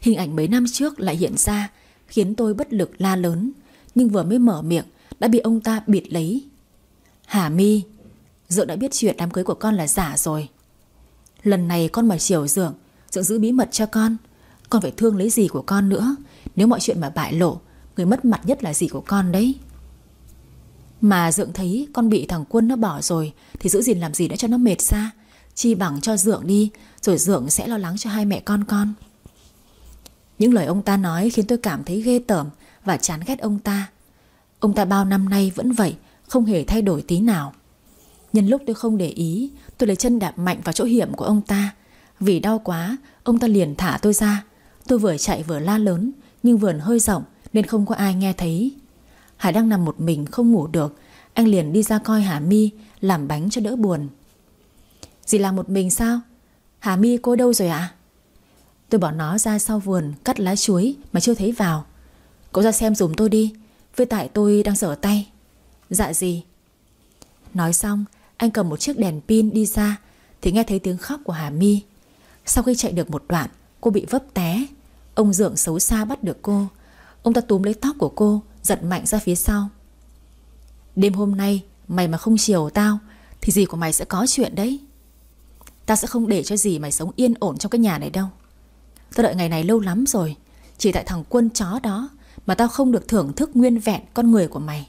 Hình ảnh mấy năm trước lại hiện ra, Khiến tôi bất lực la lớn, Nhưng vừa mới mở miệng, Đã bị ông ta bịt lấy. Hà mi Dượng đã biết chuyện đám cưới của con là giả rồi. Lần này con mà chiều Dượng Dượng giữ bí mật cho con. Con phải thương lấy gì của con nữa? Nếu mọi chuyện mà bại lộ, Người mất mặt nhất là gì của con đấy? Mà Dượng thấy con bị thằng Quân nó bỏ rồi, Thì giữ gìn làm gì đã cho nó mệt ra? Chi bằng cho Dượng đi, Rồi Dượng sẽ lo lắng cho hai mẹ con con. Những lời ông ta nói Khiến tôi cảm thấy ghê tởm Và chán ghét ông ta. Ông ta bao năm nay vẫn vậy, Không hề thay đổi tí nào. Nhân lúc tôi không để ý, Tôi lấy chân đạp mạnh vào chỗ hiểm của ông ta. Vì đau quá, Ông ta liền thả tôi ra. Tôi vừa chạy vừa la lớn nhưng vườn hơi rộng nên không có ai nghe thấy. Hải đang nằm một mình không ngủ được, Anh liền đi ra coi Hà My Làm bánh cho đỡ buồn. Dì làm một mình sao? Hà My cô đâu rồi ạ? Tôi bỏ nó ra sau vườn Cắt lá chuối mà chưa thấy vào. Cậu ra xem dùm tôi đi, Với tại tôi đang sở tay. Dạ gì Nói xong, anh cầm một chiếc đèn pin đi ra Thì nghe thấy tiếng khóc của Hà My sau khi chạy được một đoạn, Cô bị vấp té. Ông Dượng xấu xa bắt được cô. Ông ta túm lấy tóc của cô, Giật mạnh ra phía sau. Đêm hôm nay, mày mà không chiều tao, Thì gì của mày sẽ có chuyện đấy? Ta sẽ không để cho gì mày sống yên ổn trong cái nhà này đâu. Tao đợi ngày này lâu lắm rồi, Chỉ tại thằng quân chó đó Mà tao không được thưởng thức nguyên vẹn con người của mày.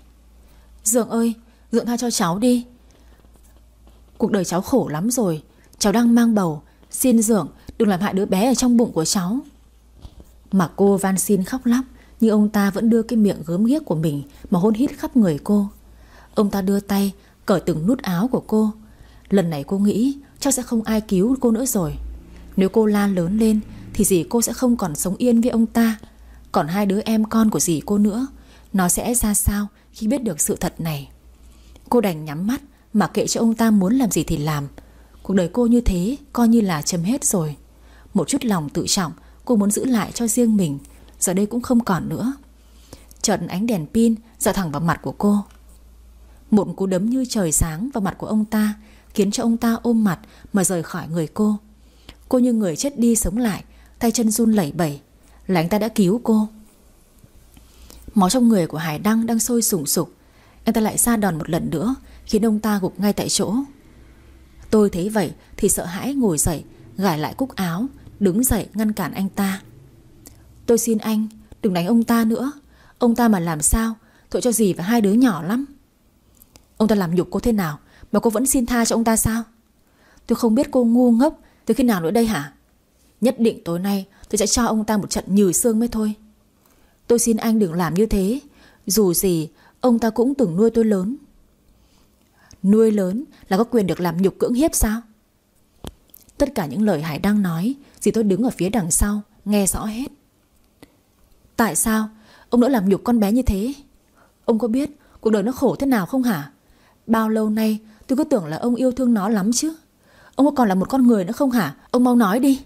Dượng ơi, Dượng tha cho cháu đi. Cuộc đời cháu khổ lắm rồi, Cháu đang mang bầu. Xin Dượng Đừng làm hại đứa bé ở trong bụng của cháu. Mà cô van xin khóc lóc, Nhưng ông ta vẫn đưa cái miệng gớm ghiếc của mình Mà hôn hít khắp người cô. Ông ta đưa tay, cởi từng nút áo của cô. Lần này cô nghĩ Chắc sẽ không ai cứu cô nữa rồi. Nếu cô la lớn lên, Thì dì cô sẽ không còn sống yên với ông ta. Còn hai đứa em con của dì cô nữa, Nó sẽ ra sao khi biết được sự thật này? Cô đành nhắm mắt, Mà kệ cho ông ta muốn làm gì thì làm. Cuộc đời cô như thế Coi như là chấm hết rồi. Một chút lòng tự trọng Cô muốn giữ lại cho riêng mình, Giờ đây cũng không còn nữa. Chợt ánh đèn pin dọa thẳng vào mặt của cô. Một cú đấm như trời sáng vào mặt của ông ta Khiến cho ông ta ôm mặt Mà rời khỏi người cô. Cô như người chết đi sống lại, Tay chân run lẩy bẩy, Là anh ta đã cứu cô. Máu trong người của Hải Đăng đang sôi sùng sục. Anh ta lại ra đòn một lần nữa, Khiến ông ta gục ngay tại chỗ. Tôi thấy vậy thì sợ hãi ngồi dậy Gải lại cúc áo Đứng dậy ngăn cản anh ta. Tôi xin anh, đừng đánh ông ta nữa. Ông ta mà làm sao, Tội cho gì và hai đứa nhỏ lắm. Ông ta làm nhục cô thế nào Mà cô vẫn xin tha cho ông ta sao? Tôi không biết cô ngu ngốc Từ khi nào nữa đây hả? Nhất định tối nay tôi sẽ cho ông ta một trận nhừ xương mới thôi. Tôi xin anh đừng làm như thế. Dù gì, Ông ta cũng từng nuôi tôi lớn. Nuôi lớn là có quyền được làm nhục cưỡng hiếp sao? Tất cả những lời Hải đang nói Dì tôi đứng ở phía đằng sau, Nghe rõ hết. Tại sao? Ông đã làm nhục con bé như thế. Ông có biết cuộc đời nó khổ thế nào không hả? Bao lâu nay tôi cứ tưởng là ông yêu thương nó lắm chứ. Ông có còn là một con người nữa không hả? Ông mau nói đi.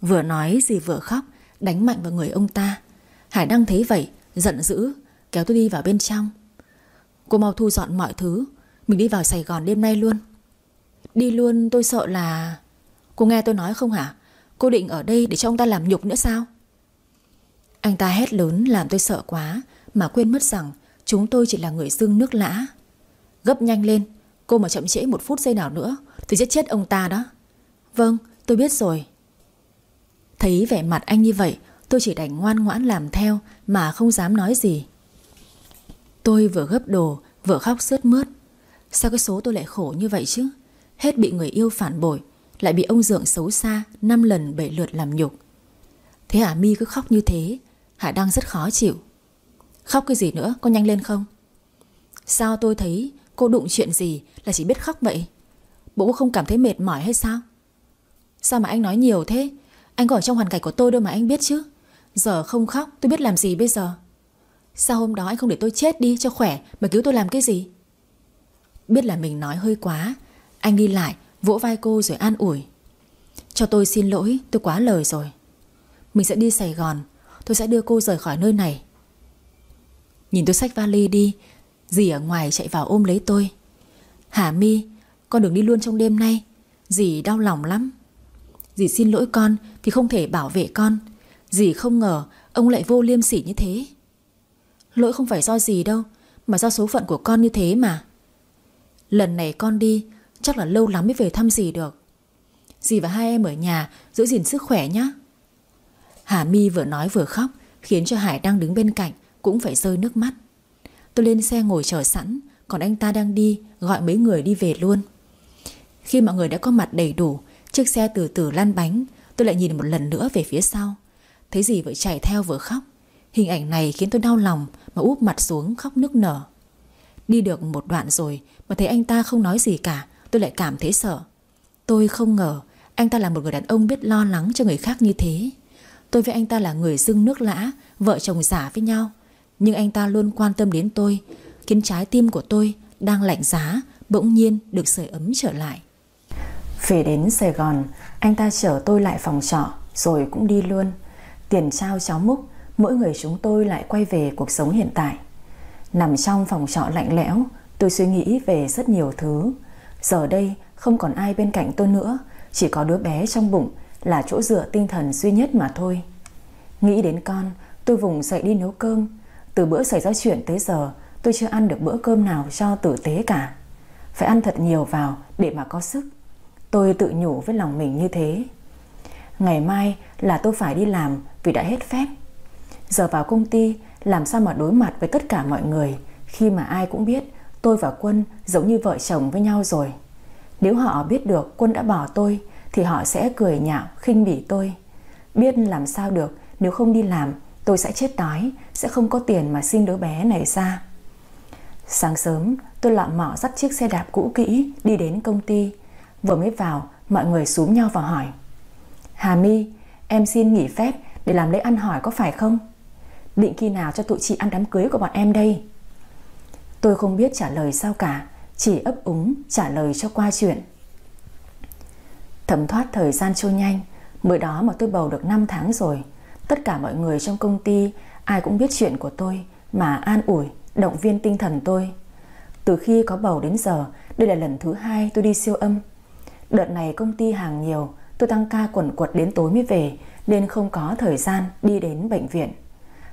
Vừa nói, dì vừa khóc, Đánh mạnh vào người ông ta. Hải đang thấy vậy, Giận dữ, Kéo tôi đi vào bên trong. Cô mau thu dọn mọi thứ, Mình đi vào Sài Gòn đêm nay luôn. Đi luôn tôi sợ là Cô nghe tôi nói không hả? Cô định ở đây để cho ông ta làm nhục nữa sao? Anh ta hét lớn làm tôi sợ quá, Mà quên mất rằng Chúng tôi chỉ là người dưng nước lã. Gấp nhanh lên, Cô mà chậm trễ một phút giây nào nữa Thì giết chết ông ta đó. Vâng tôi biết rồi. Thấy vẻ mặt anh như vậy, Tôi chỉ đành ngoan ngoãn làm theo Mà không dám nói gì. Tôi vừa gấp đồ, Vừa khóc sướt mướt. Sao cái số tôi lại khổ như vậy chứ? Hết bị người yêu phản bội lại bị ông dượng xấu xa, năm lần, bảy lượt làm nhục. Thế Hà mi cứ khóc như thế? Hà đang rất khó chịu. Khóc cái gì nữa? Có nhanh lên không? Sao tôi thấy cô đụng chuyện gì Là chỉ biết khóc vậy? Bố không cảm thấy mệt mỏi hay sao? Sao mà anh nói nhiều thế? Anh có ở trong hoàn cảnh của tôi đâu mà anh biết chứ. Giờ không khóc, tôi biết làm gì bây giờ? Sao hôm đó anh không để tôi chết đi cho khỏe Mà cứu tôi làm cái gì? Biết là mình nói hơi quá, Anh đi lại vỗ vai cô rồi an ủi. Cho tôi xin lỗi, tôi quá lời rồi. Mình sẽ đi Sài Gòn, Tôi sẽ đưa cô rời khỏi nơi này. Nhìn tôi xách vali đi, Dì ở ngoài chạy vào ôm lấy tôi. Hà mi Con đừng đi luôn trong đêm nay, Dì đau lòng lắm. Dì xin lỗi con vì không thể bảo vệ con, Dì không ngờ ông lại vô liêm sỉ như thế. Lỗi không phải do dì đâu, Mà do số phận của con như thế mà. Lần này con đi Chắc là lâu lắm mới về thăm dì được. Dì và hai em ở nhà, Giữ gìn sức khỏe nhé Hà My vừa nói vừa khóc, Khiến cho Hải đang đứng bên cạnh, Cũng phải rơi nước mắt. Tôi lên xe ngồi chờ sẵn, Còn anh ta đang đi, gọi mấy người đi về luôn. Khi mọi người đã có mặt đầy đủ, Chiếc xe từ từ lăn bánh, Tôi lại nhìn một lần nữa về phía sau. Thấy dì vừa chạy theo vừa khóc. Hình ảnh này khiến tôi đau lòng, Mà úp mặt xuống khóc nức nở. Đi được một đoạn rồi, Mà thấy anh ta không nói gì cả Tôi lại cảm thấy sợ. Tôi không ngờ Anh ta là một người đàn ông biết lo lắng cho người khác như thế. Tôi với anh ta là người dưng nước lã, Vợ chồng giả với nhau. Nhưng anh ta luôn quan tâm đến tôi. Khiến trái tim của tôi đang lạnh giá, Bỗng nhiên được sưởi ấm trở lại. Về đến Sài Gòn, Anh ta chở tôi lại phòng trọ, Rồi cũng đi luôn. Tiền trao cháu múc, Mỗi người chúng tôi lại quay về cuộc sống hiện tại. Nằm trong phòng trọ lạnh lẽo, Tôi suy nghĩ về rất nhiều thứ. Giờ đây, không còn ai bên cạnh tôi nữa. Chỉ có đứa bé trong bụng Là chỗ dựa tinh thần duy nhất mà thôi. Nghĩ đến con, Tôi vùng dậy đi nấu cơm. Từ bữa xảy ra chuyện tới giờ, Tôi chưa ăn được bữa cơm nào cho tử tế cả. Phải ăn thật nhiều vào Để mà có sức. Tôi tự nhủ với lòng mình như thế. Ngày mai là tôi phải đi làm Vì đã hết phép. Giờ vào công ty, làm sao mà đối mặt với tất cả mọi người, khi mà ai cũng biết tôi và Quân giống như vợ chồng với nhau rồi. Nếu họ biết được Quân đã bỏ tôi Thì họ sẽ cười nhạo, khinh bỉ tôi. Biết làm sao được Nếu không đi làm tôi sẽ chết đói Sẽ không có tiền mà sinh đứa bé này ra. Sáng sớm tôi lọn mọ dắt chiếc xe đạp cũ kỹ Đi đến công ty. Vừa mới vào mọi người xúm nhau và hỏi. Hà My Em xin nghỉ phép để làm lễ ăn hỏi có phải không? Định khi nào cho tụi chị ăn đám cưới của bọn em đây? Tôi không biết trả lời sao cả Chỉ ấp úng trả lời cho qua chuyện. Thấm thoát thời gian trôi nhanh Mới đó mà tôi bầu được 5 tháng rồi Tất cả mọi người trong công ty Ai cũng biết chuyện của tôi Mà an ủi, động viên tinh thần tôi. Từ khi có bầu đến giờ Đây là lần thứ hai tôi đi siêu âm. Đợt này công ty hàng nhiều Tôi tăng ca quẩn quật đến tối mới về Nên không có thời gian đi đến bệnh viện.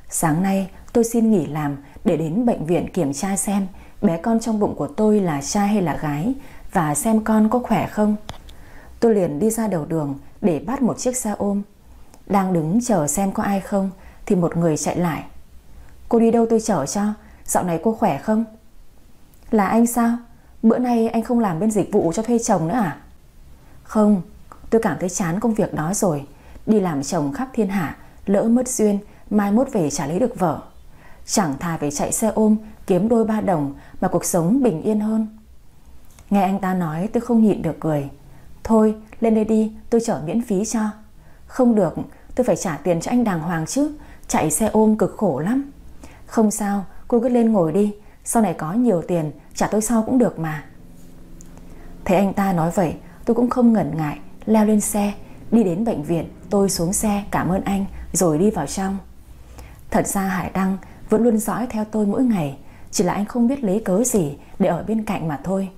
Sáng nay tôi xin nghỉ làm Để đến bệnh viện kiểm tra xem Bé con trong bụng của tôi là trai hay là gái Và xem con có khỏe không. Tôi liền đi ra đầu đường Để bắt một chiếc xe ôm. Đang đứng chờ xem có ai không Thì một người chạy lại. Cô đi đâu tôi chở cho? Dạo này cô khỏe không? Là anh sao? Bữa nay anh không làm bên dịch vụ cho thuê chồng nữa à? Không, Tôi cảm thấy chán công việc đó rồi. Đi làm chồng khắp thiên hạ, Lỡ mất duyên, Mai mốt về trả lấy được vợ. Chẳng thà phải chạy xe ôm, Kiếm đôi ba đồng Mà cuộc sống bình yên hơn. Nghe anh ta nói, tôi không nhịn được cười. Thôi, lên đây đi, tôi chở miễn phí cho. Không được, tôi phải trả tiền cho anh đàng hoàng chứ, Chạy xe ôm cực khổ lắm. Không sao, cô cứ lên ngồi đi, Sau này có nhiều tiền, trả tôi sau cũng được mà. Thấy anh ta nói vậy, tôi cũng không ngần ngại, Leo lên xe, Đi đến bệnh viện, Tôi xuống xe, cảm ơn anh, Rồi đi vào trong. Thật ra Hải Đăng vẫn luôn dõi theo tôi mỗi ngày, Chỉ là anh không biết lấy cớ gì Để ở bên cạnh mà thôi.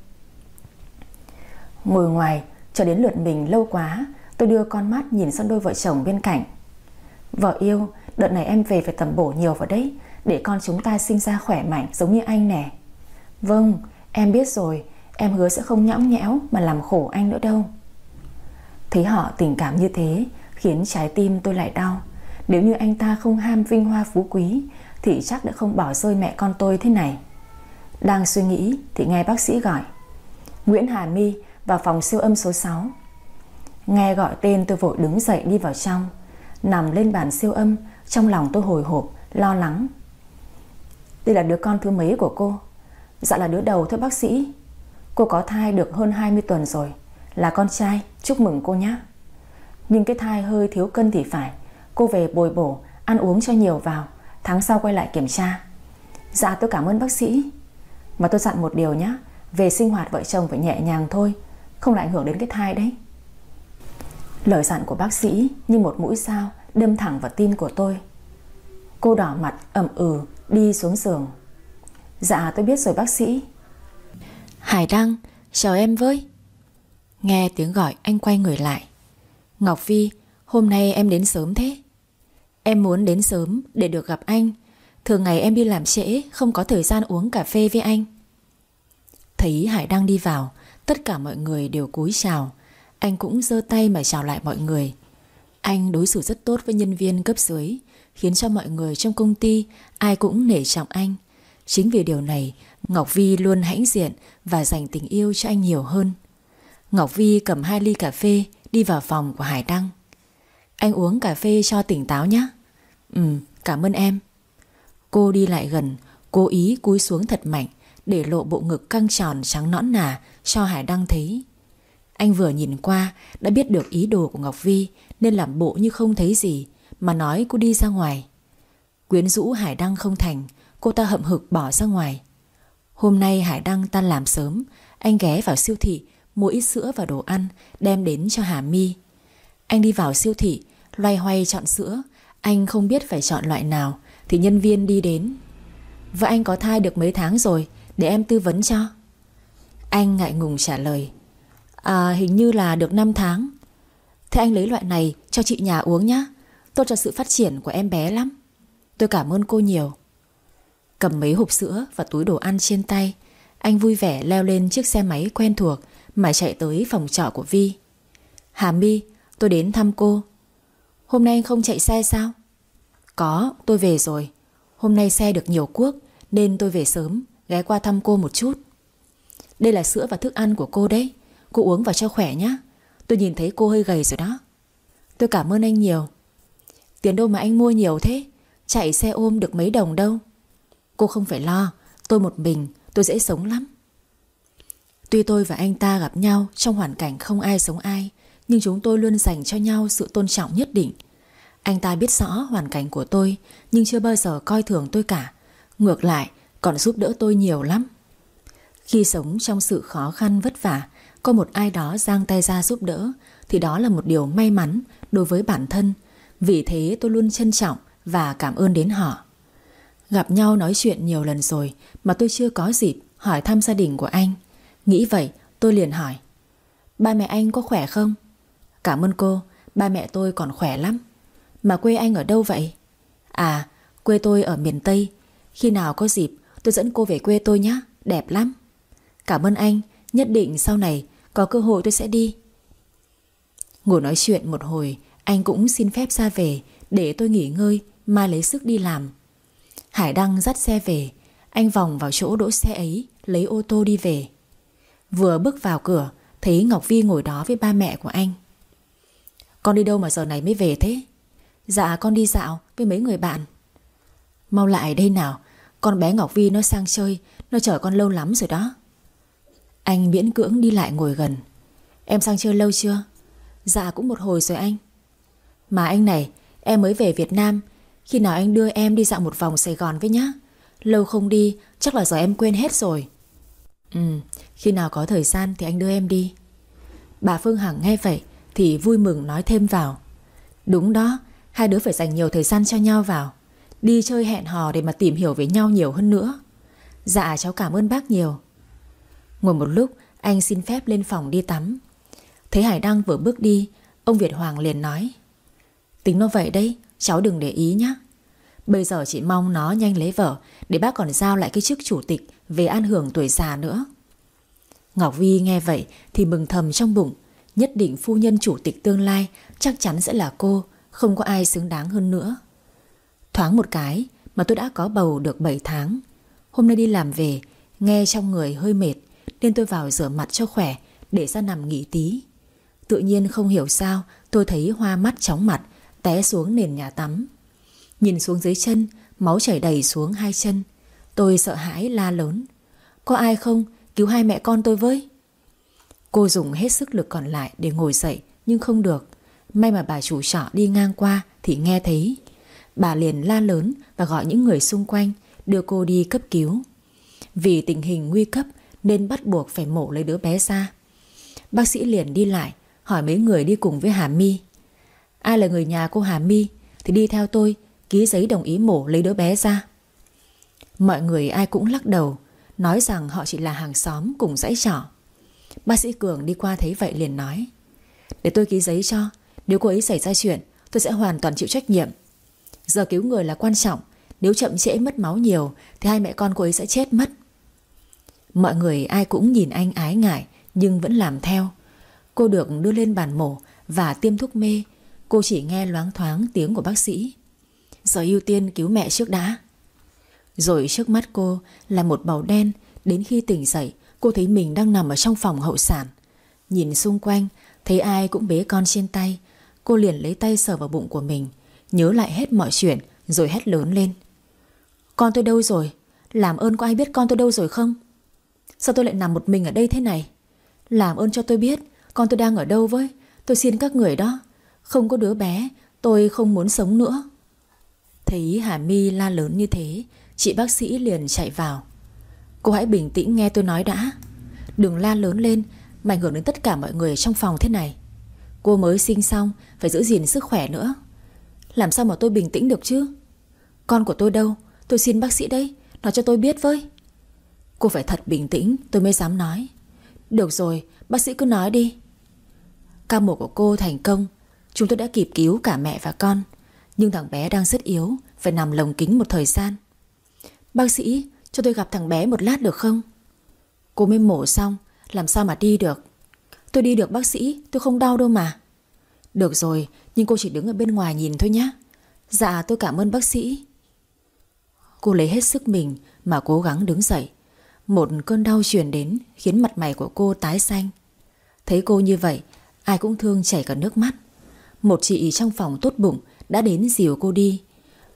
Ngồi ngoài, cho đến lượt mình lâu quá, Tôi đưa con mắt nhìn sang đôi vợ chồng bên cạnh. Vợ yêu, Đợt này em về phải tầm bổ nhiều vào đấy, Để con chúng ta sinh ra khỏe mạnh giống như anh nè. Vâng Em biết rồi, Em hứa sẽ không nhõng nhẽo Mà làm khổ anh nữa đâu. Thấy họ tình cảm như thế, Khiến trái tim tôi lại đau. Nếu như anh ta không ham vinh hoa phú quý thì chắc đã không bỏ rơi mẹ con tôi thế này. Đang suy nghĩ Thì nghe bác sĩ gọi Nguyễn Hà My vào phòng siêu âm số 6 Nghe gọi tên tôi vội đứng dậy đi vào trong Nằm lên bàn siêu âm Trong lòng tôi hồi hộp, lo lắng. Đây là đứa con thứ mấy của cô? Dạ là đứa đầu thưa bác sĩ. Cô có thai được hơn 20 tuần rồi Là con trai, chúc mừng cô nhé. Nhưng cái thai hơi thiếu cân thì phải Cô về bồi bổ Ăn uống cho nhiều vào Tháng sau quay lại kiểm tra Dạ tôi cảm ơn bác sĩ Mà tôi dặn một điều nhé Về sinh hoạt vợ chồng phải nhẹ nhàng thôi không lại ảnh hưởng đến cái thai đấy Lời dặn của bác sĩ như một mũi sao đâm thẳng vào tim của tôi. Cô đỏ mặt ẩm ừ đi xuống giường. Dạ tôi biết rồi bác sĩ. Hải Đăng, chào em với. Nghe tiếng gọi anh quay người lại. Ngọc Vi, hôm nay em đến sớm thế. Em muốn đến sớm để được gặp anh. Thường ngày em đi làm trễ, không có thời gian uống cà phê với anh. Thấy Hải đang đi vào, Tất cả mọi người đều cúi chào. Anh cũng giơ tay mà chào lại mọi người. Anh đối xử rất tốt với nhân viên cấp dưới Khiến cho mọi người trong công ty Ai cũng nể trọng anh. Chính vì điều này Ngọc Vi luôn hãnh diện Và dành tình yêu cho anh nhiều hơn. Ngọc Vi cầm hai ly cà phê Đi vào phòng của Hải Đăng. Anh uống cà phê cho tỉnh táo nhé Ừ cảm ơn em Cô đi lại gần Cố ý cúi xuống thật mạnh Để lộ bộ ngực căng tròn trắng nõn nà cho Hải Đăng thấy. Anh vừa nhìn qua đã biết được ý đồ của Ngọc Vi nên làm bộ như không thấy gì mà nói cô đi ra ngoài. Quyến rũ Hải Đăng không thành, cô ta hậm hực bỏ ra ngoài. Hôm nay Hải Đăng tan làm sớm, anh ghé vào siêu thị mua ít sữa và đồ ăn đem đến cho Hà Mi. Anh đi vào siêu thị, loay hoay chọn sữa, anh không biết phải chọn loại nào thì nhân viên đi đến. Vợ anh có thai được mấy tháng rồi, để em tư vấn cho. Anh ngại ngùng trả lời. À hình như là được 5 tháng. Thế anh lấy loại này cho chị nhà uống nhé Tốt cho sự phát triển của em bé lắm. Tôi cảm ơn cô nhiều. Cầm mấy hộp sữa và túi đồ ăn trên tay. Anh vui vẻ leo lên chiếc xe máy quen thuộc Mà chạy tới phòng trọ của Vi. Hà My Tôi đến thăm cô. Hôm nay anh không chạy xe sao? Có, tôi về rồi. Hôm nay xe được nhiều cuốc, Nên tôi về sớm, Ghé qua thăm cô một chút. Đây là sữa và thức ăn của cô đấy. Cô uống vào cho khỏe nhé Tôi Tôi nhìn thấy cô hơi gầy rồi đó. Tôi cảm ơn anh nhiều. Tiền đâu mà anh mua nhiều thế? Chạy xe ôm được mấy đồng đâu? Cô không phải lo, Tôi một mình, tôi dễ sống lắm. Tuy tôi và anh ta gặp nhau Trong hoàn cảnh không ai sống ai nhưng chúng tôi luôn dành cho nhau sự tôn trọng nhất định. Anh ta biết rõ hoàn cảnh của tôi, Nhưng chưa bao giờ coi thường tôi cả. Ngược lại, còn giúp đỡ tôi nhiều lắm. Khi sống trong sự khó khăn vất vả, Có một ai đó giang tay ra giúp đỡ, Thì đó là một điều may mắn đối với bản thân. Vì thế tôi luôn trân trọng và cảm ơn đến họ. Gặp nhau nói chuyện nhiều lần rồi Mà tôi chưa có dịp hỏi thăm gia đình của anh. Nghĩ vậy, tôi liền hỏi, Ba mẹ anh có khỏe không? Cảm ơn cô, Ba mẹ tôi còn khỏe lắm. Mà quê anh ở đâu vậy? À quê tôi ở miền Tây. Khi nào có dịp, tôi dẫn cô về quê tôi nhé Đẹp lắm. Cảm ơn anh, Nhất định sau này có cơ hội tôi sẽ đi. Ngồi nói chuyện một hồi, Anh cũng xin phép ra về Để tôi nghỉ ngơi Mai lấy sức đi làm. Hải Đăng dắt xe về, Anh vòng vào chỗ đỗ xe ấy, Lấy ô tô đi về. Vừa bước vào cửa, Thấy Ngọc Vi ngồi đó với ba mẹ của anh. Con đi đâu mà giờ này mới về thế? Dạ con đi dạo với mấy người bạn. Mau lại đây nào. Con bé Ngọc Vi nó sang chơi, Nó chờ con lâu lắm rồi đó. Anh miễn cưỡng đi lại ngồi gần. Em sang chơi lâu chưa? Dạ cũng một hồi rồi anh. Mà anh này, Em mới về Việt Nam. Khi nào anh đưa em đi dạo một vòng Sài Gòn với nhá. Lâu không đi, Chắc là giờ em quên hết rồi. Ừ Khi nào có thời gian thì anh đưa em đi. Bà Phương Hằng nghe vậy thì vui mừng nói thêm vào. Đúng đó, Hai đứa phải dành nhiều thời gian cho nhau vào. Đi chơi hẹn hò để mà tìm hiểu về nhau nhiều hơn nữa. Dạ cháu cảm ơn bác nhiều. Ngồi một lúc, Anh xin phép lên phòng đi tắm. Thấy Hải Đăng vừa bước đi, Ông Việt Hoàng liền nói, Tính nó vậy đấy, Cháu đừng để ý nhé Bây giờ chị mong nó nhanh lấy vợ, Để bác còn giao lại cái chức chủ tịch Về an hưởng tuổi già nữa. Ngọc Vi nghe vậy thì mừng thầm trong bụng. Nhất định phu nhân chủ tịch tương lai, Chắc chắn sẽ là cô, Không có ai xứng đáng hơn nữa. Thoáng một cái mà tôi đã có bầu được 7 tháng. Hôm nay đi làm về, Nghe trong người hơi mệt, Nên tôi vào rửa mặt cho khỏe Để ra nằm nghỉ tí. Tự nhiên không hiểu sao, tôi thấy hoa mắt chóng mặt, Té xuống nền nhà tắm. Nhìn xuống dưới chân, Máu chảy đầy xuống hai chân. Tôi sợ hãi la lớn. Có ai không? Cứu hai mẹ con tôi với. Cô dùng hết sức lực còn lại Để ngồi dậy, nhưng không được. May mà bà chủ trọ đi ngang qua Thì nghe thấy. Bà liền la lớn và gọi những người xung quanh, Đưa cô đi cấp cứu. Vì tình hình nguy cấp Nên bắt buộc phải mổ lấy đứa bé ra. Bác sĩ liền đi lại, Hỏi mấy người đi cùng với Hà My. Ai là người nhà cô Hà My Thì đi theo tôi, Ký giấy đồng ý mổ lấy đứa bé ra. Mọi người ai cũng lắc đầu, Nói rằng họ chỉ là hàng xóm cùng dãy trọ. Bác sĩ Cường đi qua thấy vậy liền nói, Để tôi ký giấy cho, Nếu cô ấy xảy ra chuyện, Tôi sẽ hoàn toàn chịu trách nhiệm. Giờ cứu người là quan trọng, Nếu chậm trễ mất máu nhiều, Thì hai mẹ con cô ấy sẽ chết mất. Mọi người ai cũng nhìn anh ái ngại, Nhưng vẫn làm theo. Cô được đưa lên bàn mổ Và tiêm thuốc mê. Cô chỉ nghe loáng thoáng tiếng của bác sĩ. Giờ ưu tiên cứu mẹ trước đã. Rồi trước mắt cô Là một bầu đen, Đến khi tỉnh dậy Cô thấy mình đang nằm ở trong phòng hậu sản. Nhìn xung quanh, Thấy ai cũng bế con trên tay. Cô liền lấy tay sờ vào bụng của mình, Nhớ lại hết mọi chuyện, Rồi hét lớn lên. Con tôi đâu rồi? Làm ơn có ai biết con tôi đâu rồi không? Sao tôi lại nằm một mình ở đây thế này? Làm ơn cho tôi biết, Con tôi đang ở đâu với? Tôi xin các người đó. Không có đứa bé, Tôi không muốn sống nữa. Thấy Hà My la lớn như thế, Chị bác sĩ liền chạy vào. Cô hãy bình tĩnh nghe tôi nói đã. Đừng la lớn lên, Mà ảnh hưởng đến tất cả mọi người trong phòng thế này. Cô mới sinh xong, Phải giữ gìn sức khỏe nữa. Làm sao mà tôi bình tĩnh được chứ? Con của tôi đâu? Tôi xin bác sĩ đây Nói cho tôi biết với. Cô phải thật bình tĩnh, tôi mới dám nói. Được rồi, bác sĩ cứ nói đi. Ca mổ của cô thành công. Chúng tôi đã kịp cứu cả mẹ và con. Nhưng thằng bé đang rất yếu, Phải nằm lồng kính một thời gian. Bác sĩ cho tôi gặp thằng bé một lát được không? Cô mới mổ xong, Làm sao mà đi được? Tôi đi được, bác sĩ, tôi không đau đâu mà. Được rồi, nhưng cô chỉ đứng ở bên ngoài nhìn thôi nhé Dạ tôi cảm ơn bác sĩ. Cô lấy hết sức mình Mà cố gắng đứng dậy. Một cơn đau truyền đến, Khiến mặt mày của cô tái xanh. Thấy cô như vậy, Ai cũng thương chảy cả nước mắt. Một chị trong phòng tốt bụng Đã đến dìu cô đi.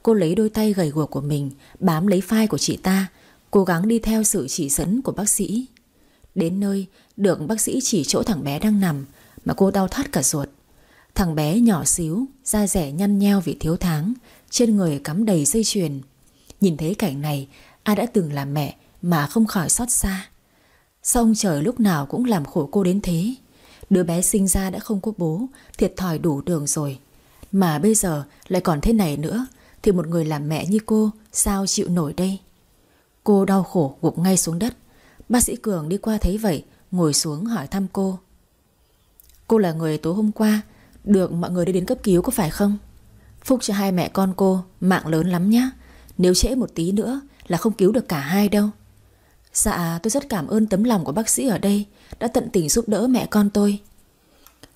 Cô lấy đôi tay gầy guộc của mình, Bám lấy vai của chị ta Cố gắng đi theo sự chỉ dẫn của bác sĩ. Đến nơi, Được bác sĩ chỉ chỗ thằng bé đang nằm Mà cô đau thắt cả ruột. Thằng bé nhỏ xíu, Da rẻ nhăn nheo vì thiếu tháng, Trên người cắm đầy dây chuyền. Nhìn thấy cảnh này Ai đã từng là mẹ Mà không khỏi xót xa. Sao ông trời lúc nào cũng làm khổ cô đến thế. Đứa bé sinh ra đã không có bố, Thiệt thòi đủ đường rồi. Mà bây giờ lại còn thế này nữa, Thì một người làm mẹ như cô Sao chịu nổi đây? Cô đau khổ gục ngay xuống đất. Bác sĩ Cường đi qua thấy vậy, Ngồi xuống hỏi thăm cô. Cô là người tối hôm qua, Được mọi người đi đến cấp cứu có phải không? Phúc cho hai mẹ con cô, Mạng lớn lắm nhá. Nếu trễ một tí nữa là không cứu được cả hai đâu. Dạ tôi rất cảm ơn tấm lòng của bác sĩ ở đây, Đã tận tình giúp đỡ mẹ con tôi.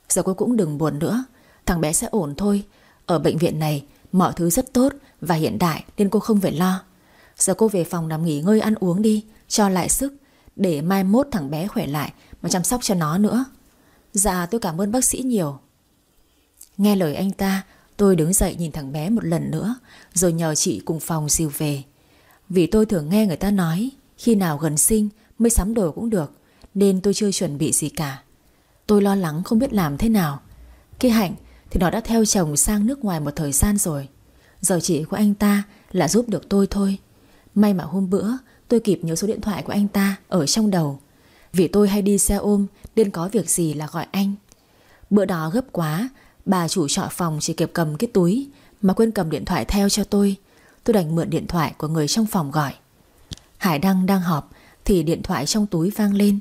Giờ cô cũng đừng buồn nữa, Thằng bé sẽ ổn thôi. Ở bệnh viện này, mọi thứ rất tốt Và hiện đại nên cô không phải lo. Giờ cô về phòng nằm nghỉ ngơi ăn uống đi, Cho lại sức, Để mai mốt thằng bé khỏe lại Mà chăm sóc cho nó nữa. Dạ tôi cảm ơn bác sĩ nhiều. Nghe lời anh ta, Tôi đứng dậy nhìn thằng bé một lần nữa, Rồi nhờ chị cùng phòng dìu về. Vì tôi thường nghe người ta nói, Khi nào gần sinh mới sắm đồ cũng được, Nên tôi chưa chuẩn bị gì cả. Tôi lo lắng không biết làm thế nào. Cái hạnh thì nó đã theo chồng sang nước ngoài một thời gian rồi. Giờ chỉ của anh ta là giúp được tôi thôi. May mà hôm bữa, tôi kịp nhớ số điện thoại của anh ta ở trong đầu. Vì tôi hay đi xe ôm, nên có việc gì là gọi anh. Bữa đó gấp quá, Bà chủ trọ phòng chỉ kịp cầm cái túi Mà quên cầm điện thoại theo cho tôi. Tôi đành mượn điện thoại của người trong phòng gọi. Hải Đăng đang họp Thì điện thoại trong túi vang lên.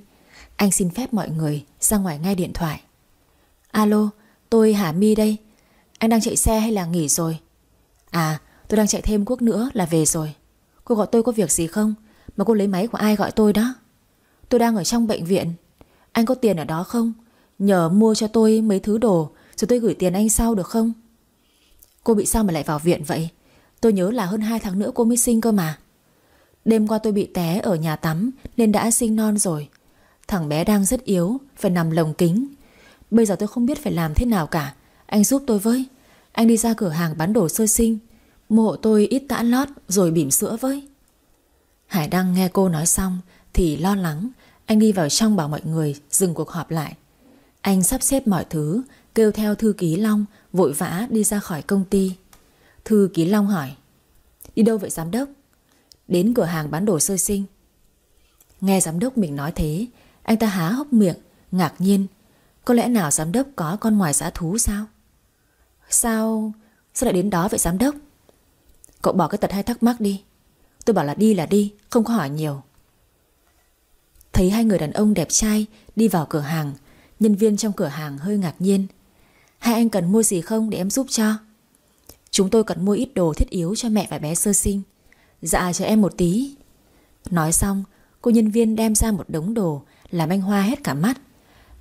Anh xin phép mọi người ra ngoài nghe điện thoại. Alo, Tôi Hà My đây. Anh đang chạy xe hay là nghỉ rồi? À tôi đang chạy thêm quốc nữa là về rồi. Cô gọi tôi có việc gì không? Mà cô lấy máy của ai gọi tôi đó? Tôi đang ở trong bệnh viện. Anh có tiền ở đó không? Nhờ mua cho tôi mấy thứ đồ, Rồi tôi gửi tiền anh sau được không? Cô bị sao mà lại vào viện vậy? Tôi nhớ là hơn 2 tháng nữa cô mới sinh cơ mà. Đêm qua tôi bị té ở nhà tắm, Nên đã sinh non rồi. Thằng bé đang rất yếu, Phải nằm lồng kính. Bây giờ tôi không biết phải làm thế nào cả. Anh giúp tôi với. Anh đi ra cửa hàng bán đồ sơ sinh mộ tôi ít tã lót rồi bỉm sữa với. Hải Đăng nghe cô nói xong Thì lo lắng. Anh đi vào trong bảo mọi người, dừng cuộc họp lại. Anh sắp xếp mọi thứ, Kêu theo thư ký Long, Vội vã đi ra khỏi công ty. Thư ký Long hỏi, Đi đâu vậy, giám đốc? Đến cửa hàng bán đồ sơ sinh. Nghe giám đốc mình nói thế, Anh ta há hốc miệng, Ngạc nhiên. Có lẽ nào giám đốc có con ngoài giá thú sao? Sao? Sao lại đến đó vậy, giám đốc? Cậu bỏ cái tật hay thắc mắc đi. Tôi bảo là đi là đi, Không có hỏi nhiều. Thấy hai người đàn ông đẹp trai Đi vào cửa hàng, Nhân viên trong cửa hàng hơi ngạc nhiên. Hai anh cần mua gì không để em giúp cho? Chúng tôi cần mua ít đồ thiết yếu cho mẹ và bé sơ sinh. Dạ cho em một tí. Nói xong, Cô nhân viên đem ra một đống đồ, Làm anh hoa hết cả mắt.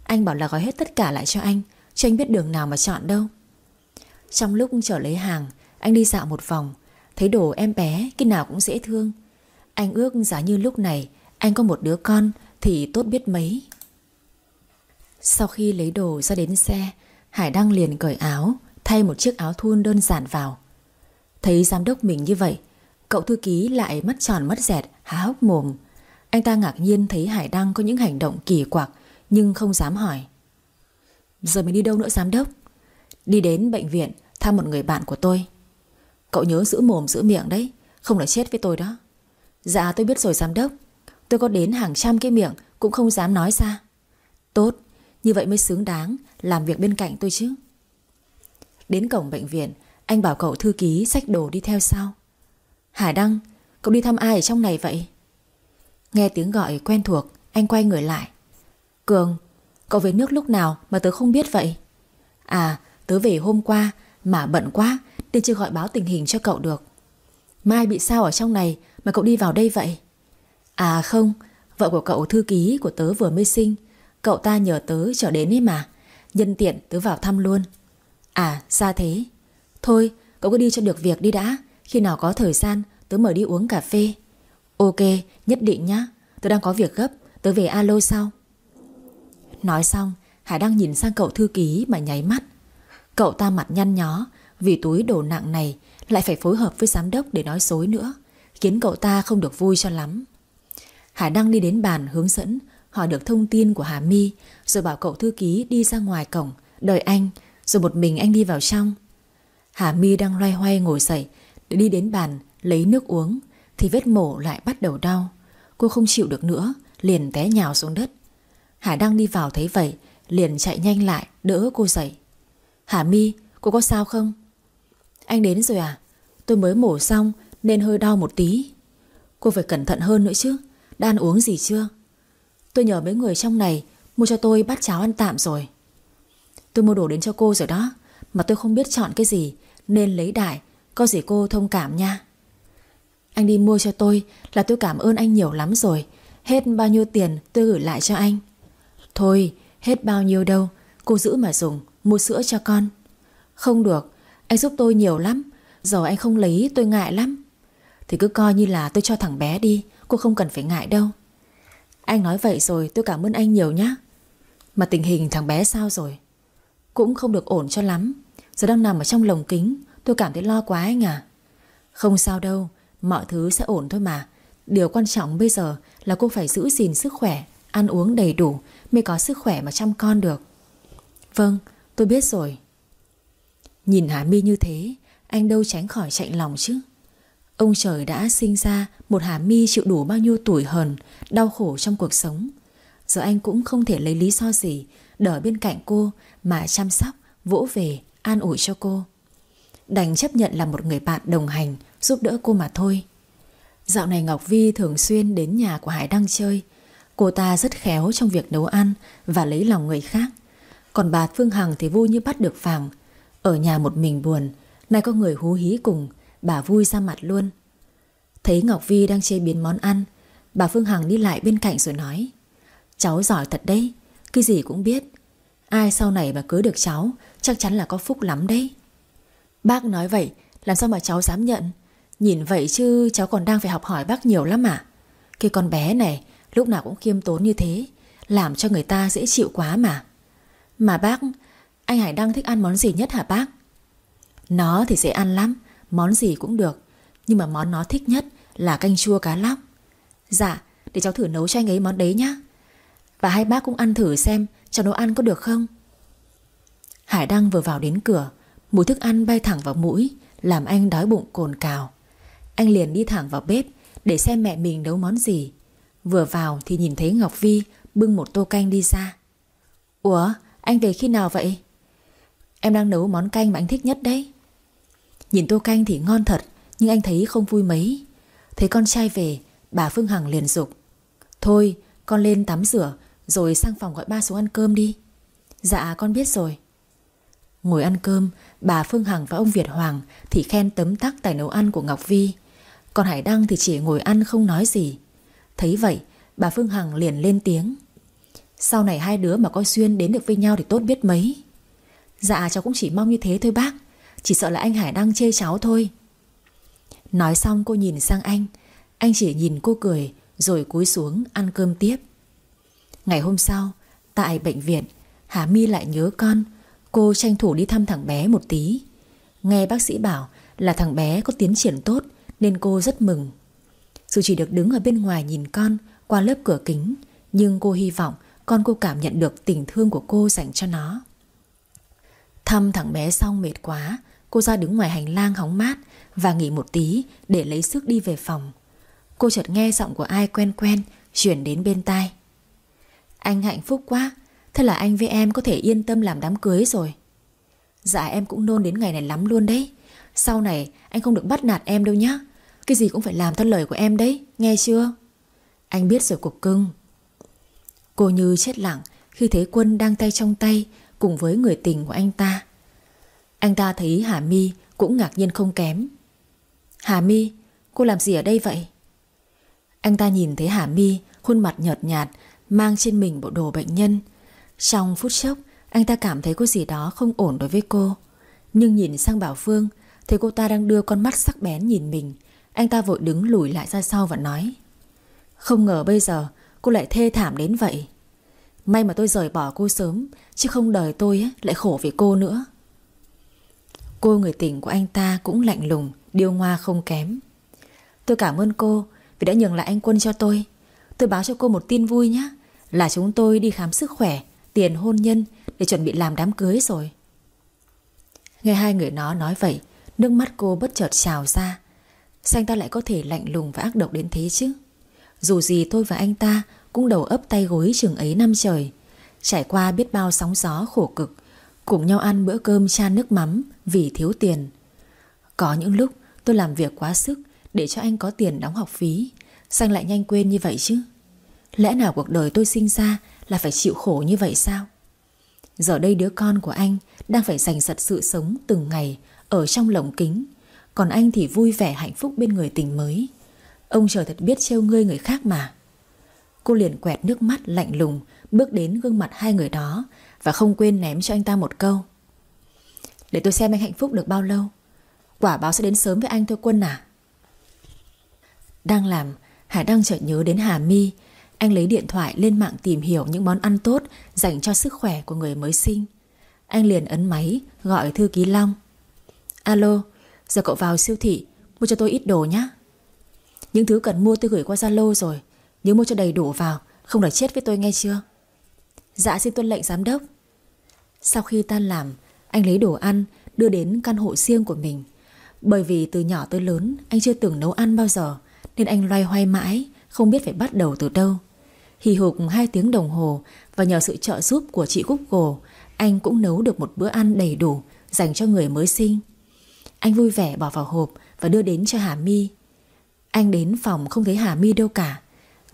Anh bảo là gói hết tất cả lại cho anh Cho anh biết đường nào mà chọn đâu. Trong lúc chờ lấy hàng, Anh đi dạo một vòng Thấy đồ em bé cái nào cũng dễ thương. Anh ước giá như lúc này, Anh có một đứa con, Thì tốt biết mấy. Sau khi lấy đồ ra đến xe, Hải Đăng liền cởi áo, Thay một chiếc áo thun đơn giản vào. Thấy giám đốc mình như vậy, Cậu thư ký lại mắt tròn mắt dẹt, Há hốc mồm. Anh ta ngạc nhiên thấy Hải Đăng có những hành động kỳ quặc, Nhưng không dám hỏi. Giờ mình đi đâu nữa, giám đốc? Đi đến bệnh viện, thăm một người bạn của tôi. Cậu nhớ giữ mồm giữ miệng đấy. Không là chết với tôi đó. Dạ tôi biết rồi giám đốc. Tôi có đến hàng trăm cái miệng Cũng không dám nói ra. Tốt, như vậy mới xứng đáng Làm việc bên cạnh tôi chứ. Đến cổng bệnh viện Anh bảo cậu thư ký xách đồ đi theo sau. Hải Đăng Cậu đi thăm ai ở trong này vậy? Nghe tiếng gọi quen thuộc Anh quay người lại. Cường Cậu về nước lúc nào mà tớ không biết vậy? À tớ về hôm qua Mà bận quá nên chưa gọi báo tình hình cho cậu được. Mai bị sao ở trong này Mà cậu đi vào đây vậy? À không, Vợ của cậu thư ký của tớ vừa mới sinh. Cậu ta nhờ tớ trở đến ấy mà. Nhân tiện tớ vào thăm luôn. À ra thế. Thôi, cậu cứ đi cho được việc đi đã. Khi nào có thời gian, tớ mời đi uống cà phê. Ok, nhất định nhá. Tớ đang có việc gấp, Tớ về alo sau. Nói xong, Hải đang nhìn sang cậu thư ký mà nháy mắt. Cậu ta mặt nhăn nhó vì túi đồ nặng này Lại phải phối hợp với giám đốc để nói dối nữa, Khiến cậu ta không được vui cho lắm. Hải Đăng đi đến bàn hướng dẫn, Hỏi được thông tin của Hà My, Rồi bảo cậu thư ký đi ra ngoài cổng, Đợi anh, Rồi một mình anh đi vào trong. Hà My đang loay hoay ngồi dậy, Để đi đến bàn, lấy nước uống, Thì vết mổ lại bắt đầu đau. Cô không chịu được nữa, Liền té nhào xuống đất. Hải Đăng đi vào thấy vậy, Liền chạy nhanh lại, đỡ cô dậy. Hà My, cô có sao không? Anh đến rồi à? Tôi mới mổ xong nên hơi đau một tí. Cô phải cẩn thận hơn nữa chứ. Đã ăn uống gì chưa? Tôi nhờ mấy người trong này Mua cho tôi bát cháo ăn tạm rồi. Tôi mua đồ đến cho cô rồi đó. Mà tôi không biết chọn cái gì Nên lấy đại. Có gì cô thông cảm nha. Anh đi mua cho tôi Là tôi cảm ơn anh nhiều lắm rồi. Hết bao nhiêu tiền tôi gửi lại cho anh. Thôi, hết bao nhiêu đâu. Cô giữ mà dùng, Mua sữa cho con. Không được. Anh giúp tôi nhiều lắm. Giờ anh không lấy, tôi ngại lắm. Thì cứ coi như là tôi cho thằng bé đi. Cô không cần phải ngại đâu. Anh nói vậy rồi, tôi cảm ơn anh nhiều nhé Mà tình hình thằng bé sao rồi? Cũng không được ổn cho lắm. Giờ đang nằm ở trong lồng kính. Tôi cảm thấy lo quá anh à Không sao đâu. Mọi thứ sẽ ổn thôi mà. Điều quan trọng bây giờ là cô phải giữ gìn sức khỏe, Ăn uống đầy đủ, Mới có sức khỏe mà chăm con được. Vâng tôi biết rồi. Nhìn Hà mi như thế Anh đâu tránh khỏi chạy lòng chứ? Ông trời đã sinh ra Một Hà mi chịu đủ bao nhiêu tuổi hờn Đau khổ trong cuộc sống. Giờ anh cũng không thể lấy lý do gì Đỡ bên cạnh cô Mà chăm sóc, vỗ về, an ủi cho cô. Đành chấp nhận là một người bạn đồng hành Giúp đỡ cô mà thôi. Dạo này Ngọc Vi thường xuyên đến nhà của Hải Đăng chơi. Cô ta rất khéo trong việc nấu ăn Và lấy lòng người khác. Còn bà Phương Hằng thì vui như bắt được vàng ở nhà một mình buồn, Nay có người hú hí cùng, Bà vui ra mặt luôn. Thấy Ngọc Vi đang chế biến món ăn, Bà Phương Hằng đi lại bên cạnh rồi nói, Cháu giỏi thật đấy, Cái gì cũng biết. Ai sau này mà cưới được cháu, Chắc chắn là có phúc lắm đấy. Bác nói vậy, Làm sao mà cháu dám nhận? Nhìn vậy chứ cháu còn đang phải học hỏi bác nhiều lắm à. Cái con bé này, Lúc nào cũng khiêm tốn như thế, Làm cho người ta dễ chịu quá mà. Mà bác anh Hải Đăng thích ăn món gì nhất hả bác? Nó thì dễ ăn lắm, Món gì cũng được. Nhưng mà món nó thích nhất là canh chua cá lóc. Dạ để cháu thử nấu cho anh ấy món đấy nhá. Và hai bác cũng ăn thử xem Cháu nấu ăn có được không. Hải Đăng vừa vào đến cửa, Mùi thức ăn bay thẳng vào mũi, Làm anh đói bụng cồn cào. Anh liền đi thẳng vào bếp Để xem mẹ mình nấu món gì. Vừa vào thì nhìn thấy Ngọc Vi Bưng một tô canh đi ra. Ủa, anh về khi nào vậy? Em đang nấu món canh mà anh thích nhất đấy. Nhìn tô canh thì ngon thật, Nhưng anh thấy không vui mấy. Thấy con trai về, Bà Phương Hằng liền dục. Thôi, con lên tắm rửa, Rồi sang phòng gọi ba xuống ăn cơm đi. Dạ con biết rồi. Ngồi ăn cơm, Bà Phương Hằng và ông Việt Hoàng Thì khen tấm tắc tài nấu ăn của Ngọc Vi. Còn Hải Đăng thì chỉ ngồi ăn không nói gì. Thấy vậy, bà Phương Hằng liền lên tiếng. Sau này hai đứa mà coi xuyên đến được với nhau thì tốt biết mấy. Dạ cháu cũng chỉ mong như thế thôi bác. Chỉ sợ là anh Hải đang chê cháu thôi. Nói xong cô nhìn sang anh. Anh chỉ nhìn cô cười, Rồi cúi xuống ăn cơm tiếp. Ngày hôm sau, Tại bệnh viện, Hà My lại nhớ con. Cô tranh thủ đi thăm thằng bé một tí. Nghe bác sĩ bảo là thằng bé có tiến triển tốt, Nên cô rất mừng. Dù chỉ được đứng ở bên ngoài nhìn con Qua lớp cửa kính, Nhưng cô hy vọng con cô cảm nhận được tình thương của cô dành cho nó. Thăm thằng bé xong mệt quá. Cô ra đứng ngoài hành lang hóng mát Và nghỉ một tí để lấy sức đi về phòng. Cô chợt nghe giọng của ai quen quen, Chuyển đến bên tai. Anh hạnh phúc quá, Thế là anh với em có thể yên tâm làm đám cưới rồi. Dạ em cũng nôn đến ngày này lắm luôn đấy. Sau này, anh không được bắt nạt em đâu nhá. Cái gì cũng phải làm theo lời của em đấy, Nghe chưa? Anh biết rồi cục cưng. Cô như chết lặng Khi thấy quân đang tay trong tay Cùng với người tình của anh ta. Anh ta thấy Hà My Cũng ngạc nhiên không kém. Hà My Cô làm gì ở đây vậy? Anh ta nhìn thấy Hà My Khuôn mặt nhợt nhạt, Mang trên mình bộ đồ bệnh nhân. Trong phút chốc, Anh ta cảm thấy có gì đó không ổn đối với cô. Nhưng nhìn sang Bảo Phương Thấy cô ta đang đưa con mắt sắc bén nhìn mình. Anh ta vội đứng lùi lại ra sau và nói, Không ngờ bây giờ cô lại thê thảm đến vậy. May mà tôi rời bỏ cô sớm, Chứ không đời tôi lại khổ vì cô nữa. Cô người tình của anh ta cũng lạnh lùng, Điêu ngoa không kém. Tôi cảm ơn cô Vì đã nhường lại anh Quân cho tôi. Tôi báo cho cô một tin vui nhé Là chúng tôi đi khám sức khỏe, Tiền hôn nhân Để chuẩn bị làm đám cưới rồi. Nghe hai người nó nói vậy, Nước mắt cô bất chợt trào ra. Sao anh ta lại có thể lạnh lùng và ác độc đến thế chứ? Dù gì tôi và anh ta cũng đầu ấp tay gối chừng ấy năm trời. Trải qua biết bao sóng gió khổ cực, Cùng nhau ăn bữa cơm cha nước mắm Vì thiếu tiền. Có những lúc tôi làm việc quá sức Để cho anh có tiền đóng học phí, xanh lại nhanh quên như vậy chứ. Lẽ nào cuộc đời tôi sinh ra Là phải chịu khổ như vậy sao? Giờ đây đứa con của anh Đang phải dành giật sự sống từng ngày Ở trong lồng kính, Còn anh thì vui vẻ hạnh phúc bên người tình mới. Ông trời thật biết trêu ngươi người khác mà. Cô liền quẹt nước mắt lạnh lùng, Bước đến gương mặt hai người đó Và không quên ném cho anh ta một câu. Để tôi xem anh hạnh phúc được bao lâu. Quả báo sẽ đến sớm với anh thôi quân à. Đang làm Hải đang chợt nhớ đến Hà My. Anh lấy điện thoại lên mạng tìm hiểu những món ăn tốt Dành cho sức khỏe của người mới sinh. Anh liền ấn máy, Gọi thư ký Long. Alo, Giờ cậu vào siêu thị, Mua cho tôi ít đồ nhé Những thứ cần mua tôi gửi qua Zalo rồi. Nhớ mua cho đầy đủ vào. Không để chết với tôi nghe chưa? Dạ xin tuân lệnh giám đốc. Sau khi tan làm, Anh lấy đồ ăn, đưa đến căn hộ riêng của mình. Bởi vì từ nhỏ tới lớn, Anh chưa từng nấu ăn bao giờ, Nên anh loay hoay mãi, Không biết phải bắt đầu từ đâu. Hì hục 2 tiếng đồng hồ, Và nhờ sự trợ giúp của chị Google, Anh cũng nấu được một bữa ăn đầy đủ, Dành cho người mới sinh. Anh vui vẻ bỏ vào hộp Và đưa đến cho Hà My. Anh đến phòng không thấy Hà My đâu cả.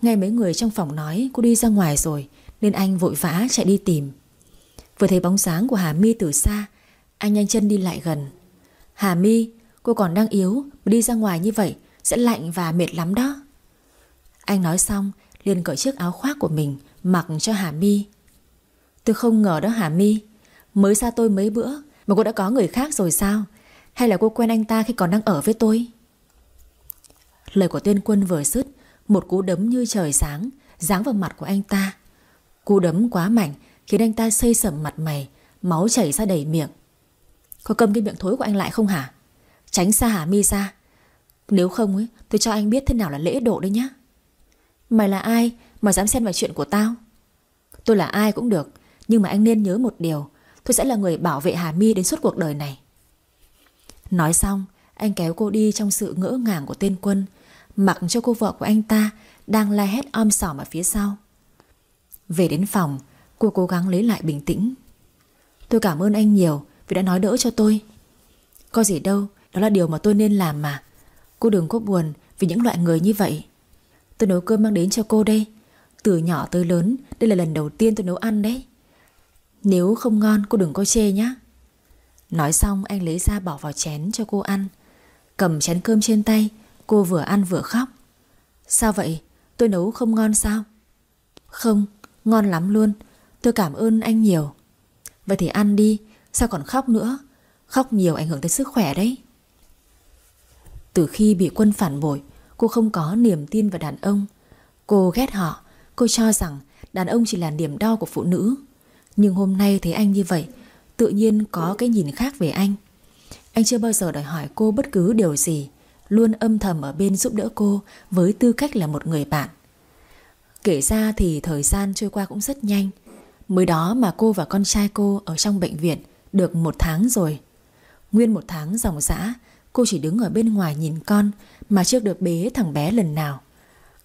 Nghe mấy người trong phòng nói cô đi ra ngoài rồi, Nên anh vội vã chạy đi tìm. Vừa thấy bóng dáng của Hà My từ xa, Anh nhanh chân đi lại gần. Hà My, Cô còn đang yếu Mà đi ra ngoài như vậy Sẽ lạnh và mệt lắm đó. Anh nói xong, liền cởi chiếc áo khoác của mình Mặc cho Hà My. Tôi không ngờ đó Hà My, Mới xa tôi mấy bữa Mà cô đã có người khác rồi sao? Hay là cô quen anh ta khi còn đang ở với tôi? Lời của Tuyên quân vừa dứt một cú đấm như trời sáng Giáng vào mặt của anh ta. Cú đấm quá mạnh, Khiến anh ta xây sầm mặt mày, Máu chảy ra đầy miệng. Có cầm cái miệng thối của anh lại không hả? Tránh xa hả mi ra Nếu không ấy, tôi cho anh biết thế nào là lễ độ đấy nhá. Mày là ai Mà dám xen vào chuyện của tao? Tôi là ai cũng được, Nhưng mà anh nên nhớ một điều. Tôi sẽ là người bảo vệ Hà My đến suốt cuộc đời này. Nói xong, Anh kéo cô đi trong sự ngỡ ngàng của tên quân Mặc cho cô vợ của anh ta Đang la hét om sòm ở phía sau. Về đến phòng, Cô cố gắng lấy lại bình tĩnh. Tôi cảm ơn anh nhiều Vì đã nói đỡ cho tôi. Có gì đâu, Đó là điều mà tôi nên làm mà. Cô đừng có buồn vì những loại người như vậy. Tôi nấu cơm mang đến cho cô đây. Từ nhỏ tới lớn, Đây là lần đầu tiên tôi nấu ăn đấy. Nếu không ngon, cô đừng có chê nhé Nói xong, anh lấy ra bỏ vào chén cho cô ăn. Cầm chén cơm trên tay Cô vừa ăn vừa khóc. Sao vậy? Tôi nấu không ngon sao? Không, ngon lắm luôn. Tôi cảm ơn anh nhiều. Vậy thì ăn đi Sao còn khóc nữa? Khóc nhiều ảnh hưởng tới sức khỏe đấy. Từ khi bị quân phản bội Cô không có niềm tin vào đàn ông. Cô ghét họ Cô cho rằng đàn ông chỉ là điểm đo của phụ nữ. Nhưng hôm nay thấy anh như vậy Tự nhiên có cái nhìn khác về anh. Anh chưa bao giờ đòi hỏi cô bất cứ điều gì. Luôn âm thầm ở bên giúp đỡ cô Với tư cách là một người bạn. Kể ra thì thời gian trôi qua cũng rất nhanh. Mới đó mà cô và con trai cô Ở trong bệnh viện Được một tháng rồi. Nguyên một tháng dòng dã, Cô chỉ đứng ở bên ngoài nhìn con Mà chưa được bế thằng bé lần nào.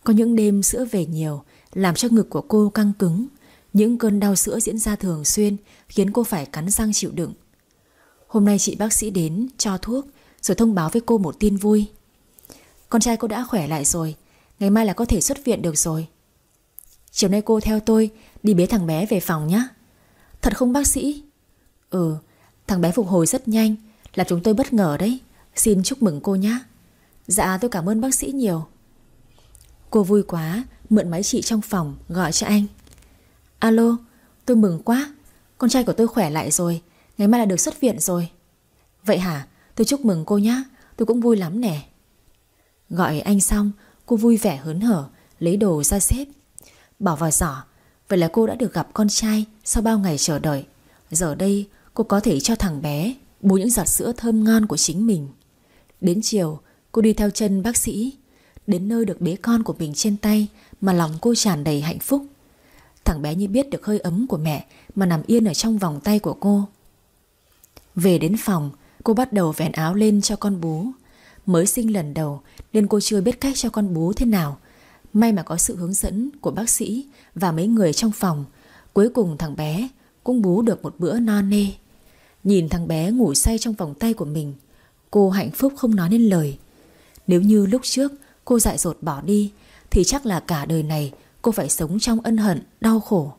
Có những đêm sữa về nhiều, Làm cho ngực của cô căng cứng. Những cơn đau sữa diễn ra thường xuyên, Khiến cô phải cắn răng chịu đựng. Hôm nay chị bác sĩ đến cho thuốc rồi thông báo với cô một tin vui. Con trai cô đã khỏe lại rồi, Ngày mai là có thể xuất viện được rồi. Chiều nay cô theo tôi, Đi bế thằng bé về phòng nhé Thật không bác sĩ? Ừ thằng bé phục hồi rất nhanh, Làm chúng tôi bất ngờ đấy. Xin chúc mừng cô nhé Dạ tôi cảm ơn bác sĩ nhiều. Cô vui quá, Mượn máy chị trong phòng, gọi cho anh. Alo, tôi mừng quá, Con trai của tôi khỏe lại rồi, Ngày mai là được xuất viện rồi. Vậy hả? Tôi chúc mừng cô nhé Tôi cũng vui lắm nè. Gọi anh xong, cô vui vẻ hớn hở, Lấy đồ ra xếp. Bỏ vào giỏ, Vậy là cô đã được gặp con trai Sau bao ngày chờ đợi. Giờ đây, cô có thể cho thằng bé Bú những giọt sữa thơm ngon của chính mình. Đến chiều, cô đi theo chân bác sĩ, Đến nơi được bế con của mình trên tay Mà lòng cô tràn đầy hạnh phúc. Thằng bé như biết được hơi ấm của mẹ Mà nằm yên ở trong vòng tay của cô. Về đến phòng Cô bắt đầu vén áo lên cho con bú. Mới sinh lần đầu Nên cô chưa biết cách cho con bú thế nào. May mà có sự hướng dẫn của bác sĩ Và mấy người trong phòng. Cuối cùng thằng bé cũng bú được một bữa no nê. Nhìn thằng bé ngủ say trong vòng tay của mình Cô hạnh phúc không nói nên lời. Nếu như lúc trước cô dại dột bỏ đi Thì chắc là cả đời này Cô phải sống trong ân hận, đau khổ.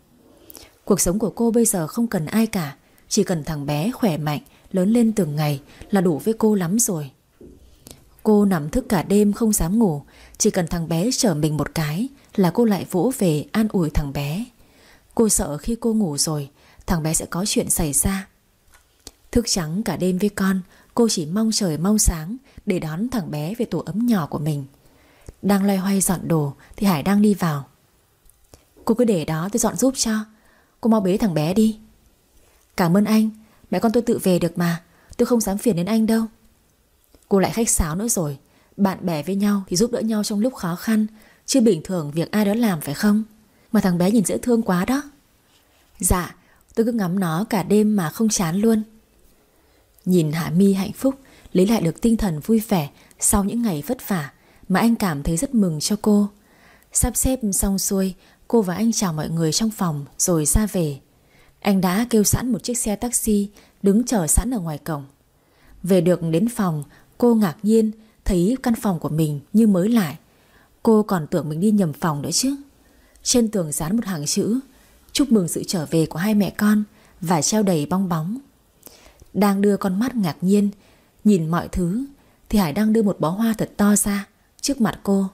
Cuộc sống của cô bây giờ không cần ai cả Chỉ cần thằng bé khỏe mạnh Lớn lên từng ngày Là đủ với cô lắm rồi. Cô nằm thức cả đêm không dám ngủ, Chỉ cần thằng bé chở mình một cái Là cô lại vỗ về an ủi thằng bé. Cô sợ khi cô ngủ rồi, Thằng bé sẽ có chuyện xảy ra. Thức trắng cả đêm với con, Cô chỉ mong trời mau sáng Để đón thằng bé về tổ ấm nhỏ của mình. Đang loay hoay dọn đồ Thì Hải đang đi vào. Cô cứ để đó, tôi dọn giúp cho. Cô mau bế thằng bé đi. Cảm ơn anh Mẹ con tôi tự về được mà. Tôi không dám phiền đến anh đâu. Cô lại khách sáo nữa rồi. Bạn bè với nhau thì giúp đỡ nhau trong lúc khó khăn. Chứ bình thường việc ai đó làm phải không? Mà thằng bé nhìn dễ thương quá đó. Dạ Tôi cứ ngắm nó cả đêm mà không chán luôn. Nhìn Hạ Mi hạnh phúc, Lấy lại được tinh thần vui vẻ Sau những ngày vất vả Mà anh cảm thấy rất mừng cho cô. Sắp xếp xong xuôi, Cô và anh chào mọi người trong phòng Rồi ra về. Anh đã kêu sẵn một chiếc xe taxi, Đứng chờ sẵn ở ngoài cổng. Về được đến phòng, Cô ngạc nhiên thấy căn phòng của mình như mới lại. Cô còn tưởng mình đi nhầm phòng nữa chứ. Trên tường dán một hàng chữ, Chúc mừng sự trở về của hai mẹ con, Và treo đầy bong bóng. Đang đưa con mắt ngạc nhiên, Nhìn mọi thứ, Thì Hải đang đưa một bó hoa thật to ra Trước mặt cô.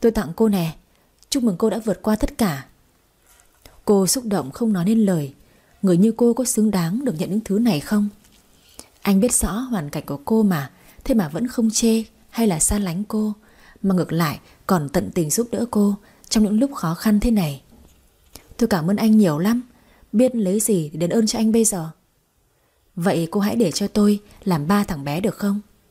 Tôi tặng cô nè, Chúc mừng cô đã vượt qua tất cả. Cô xúc động không nói nên lời Người như cô có xứng đáng được nhận những thứ này không? Anh biết rõ hoàn cảnh của cô mà, Thế mà vẫn không chê hay là xa lánh cô. Mà ngược lại, còn tận tình giúp đỡ cô Trong những lúc khó khăn thế này. Tôi cảm ơn anh nhiều lắm. Biết lấy gì để đền ơn cho anh bây giờ. Vậy cô hãy để cho tôi Làm ba thằng bé được không?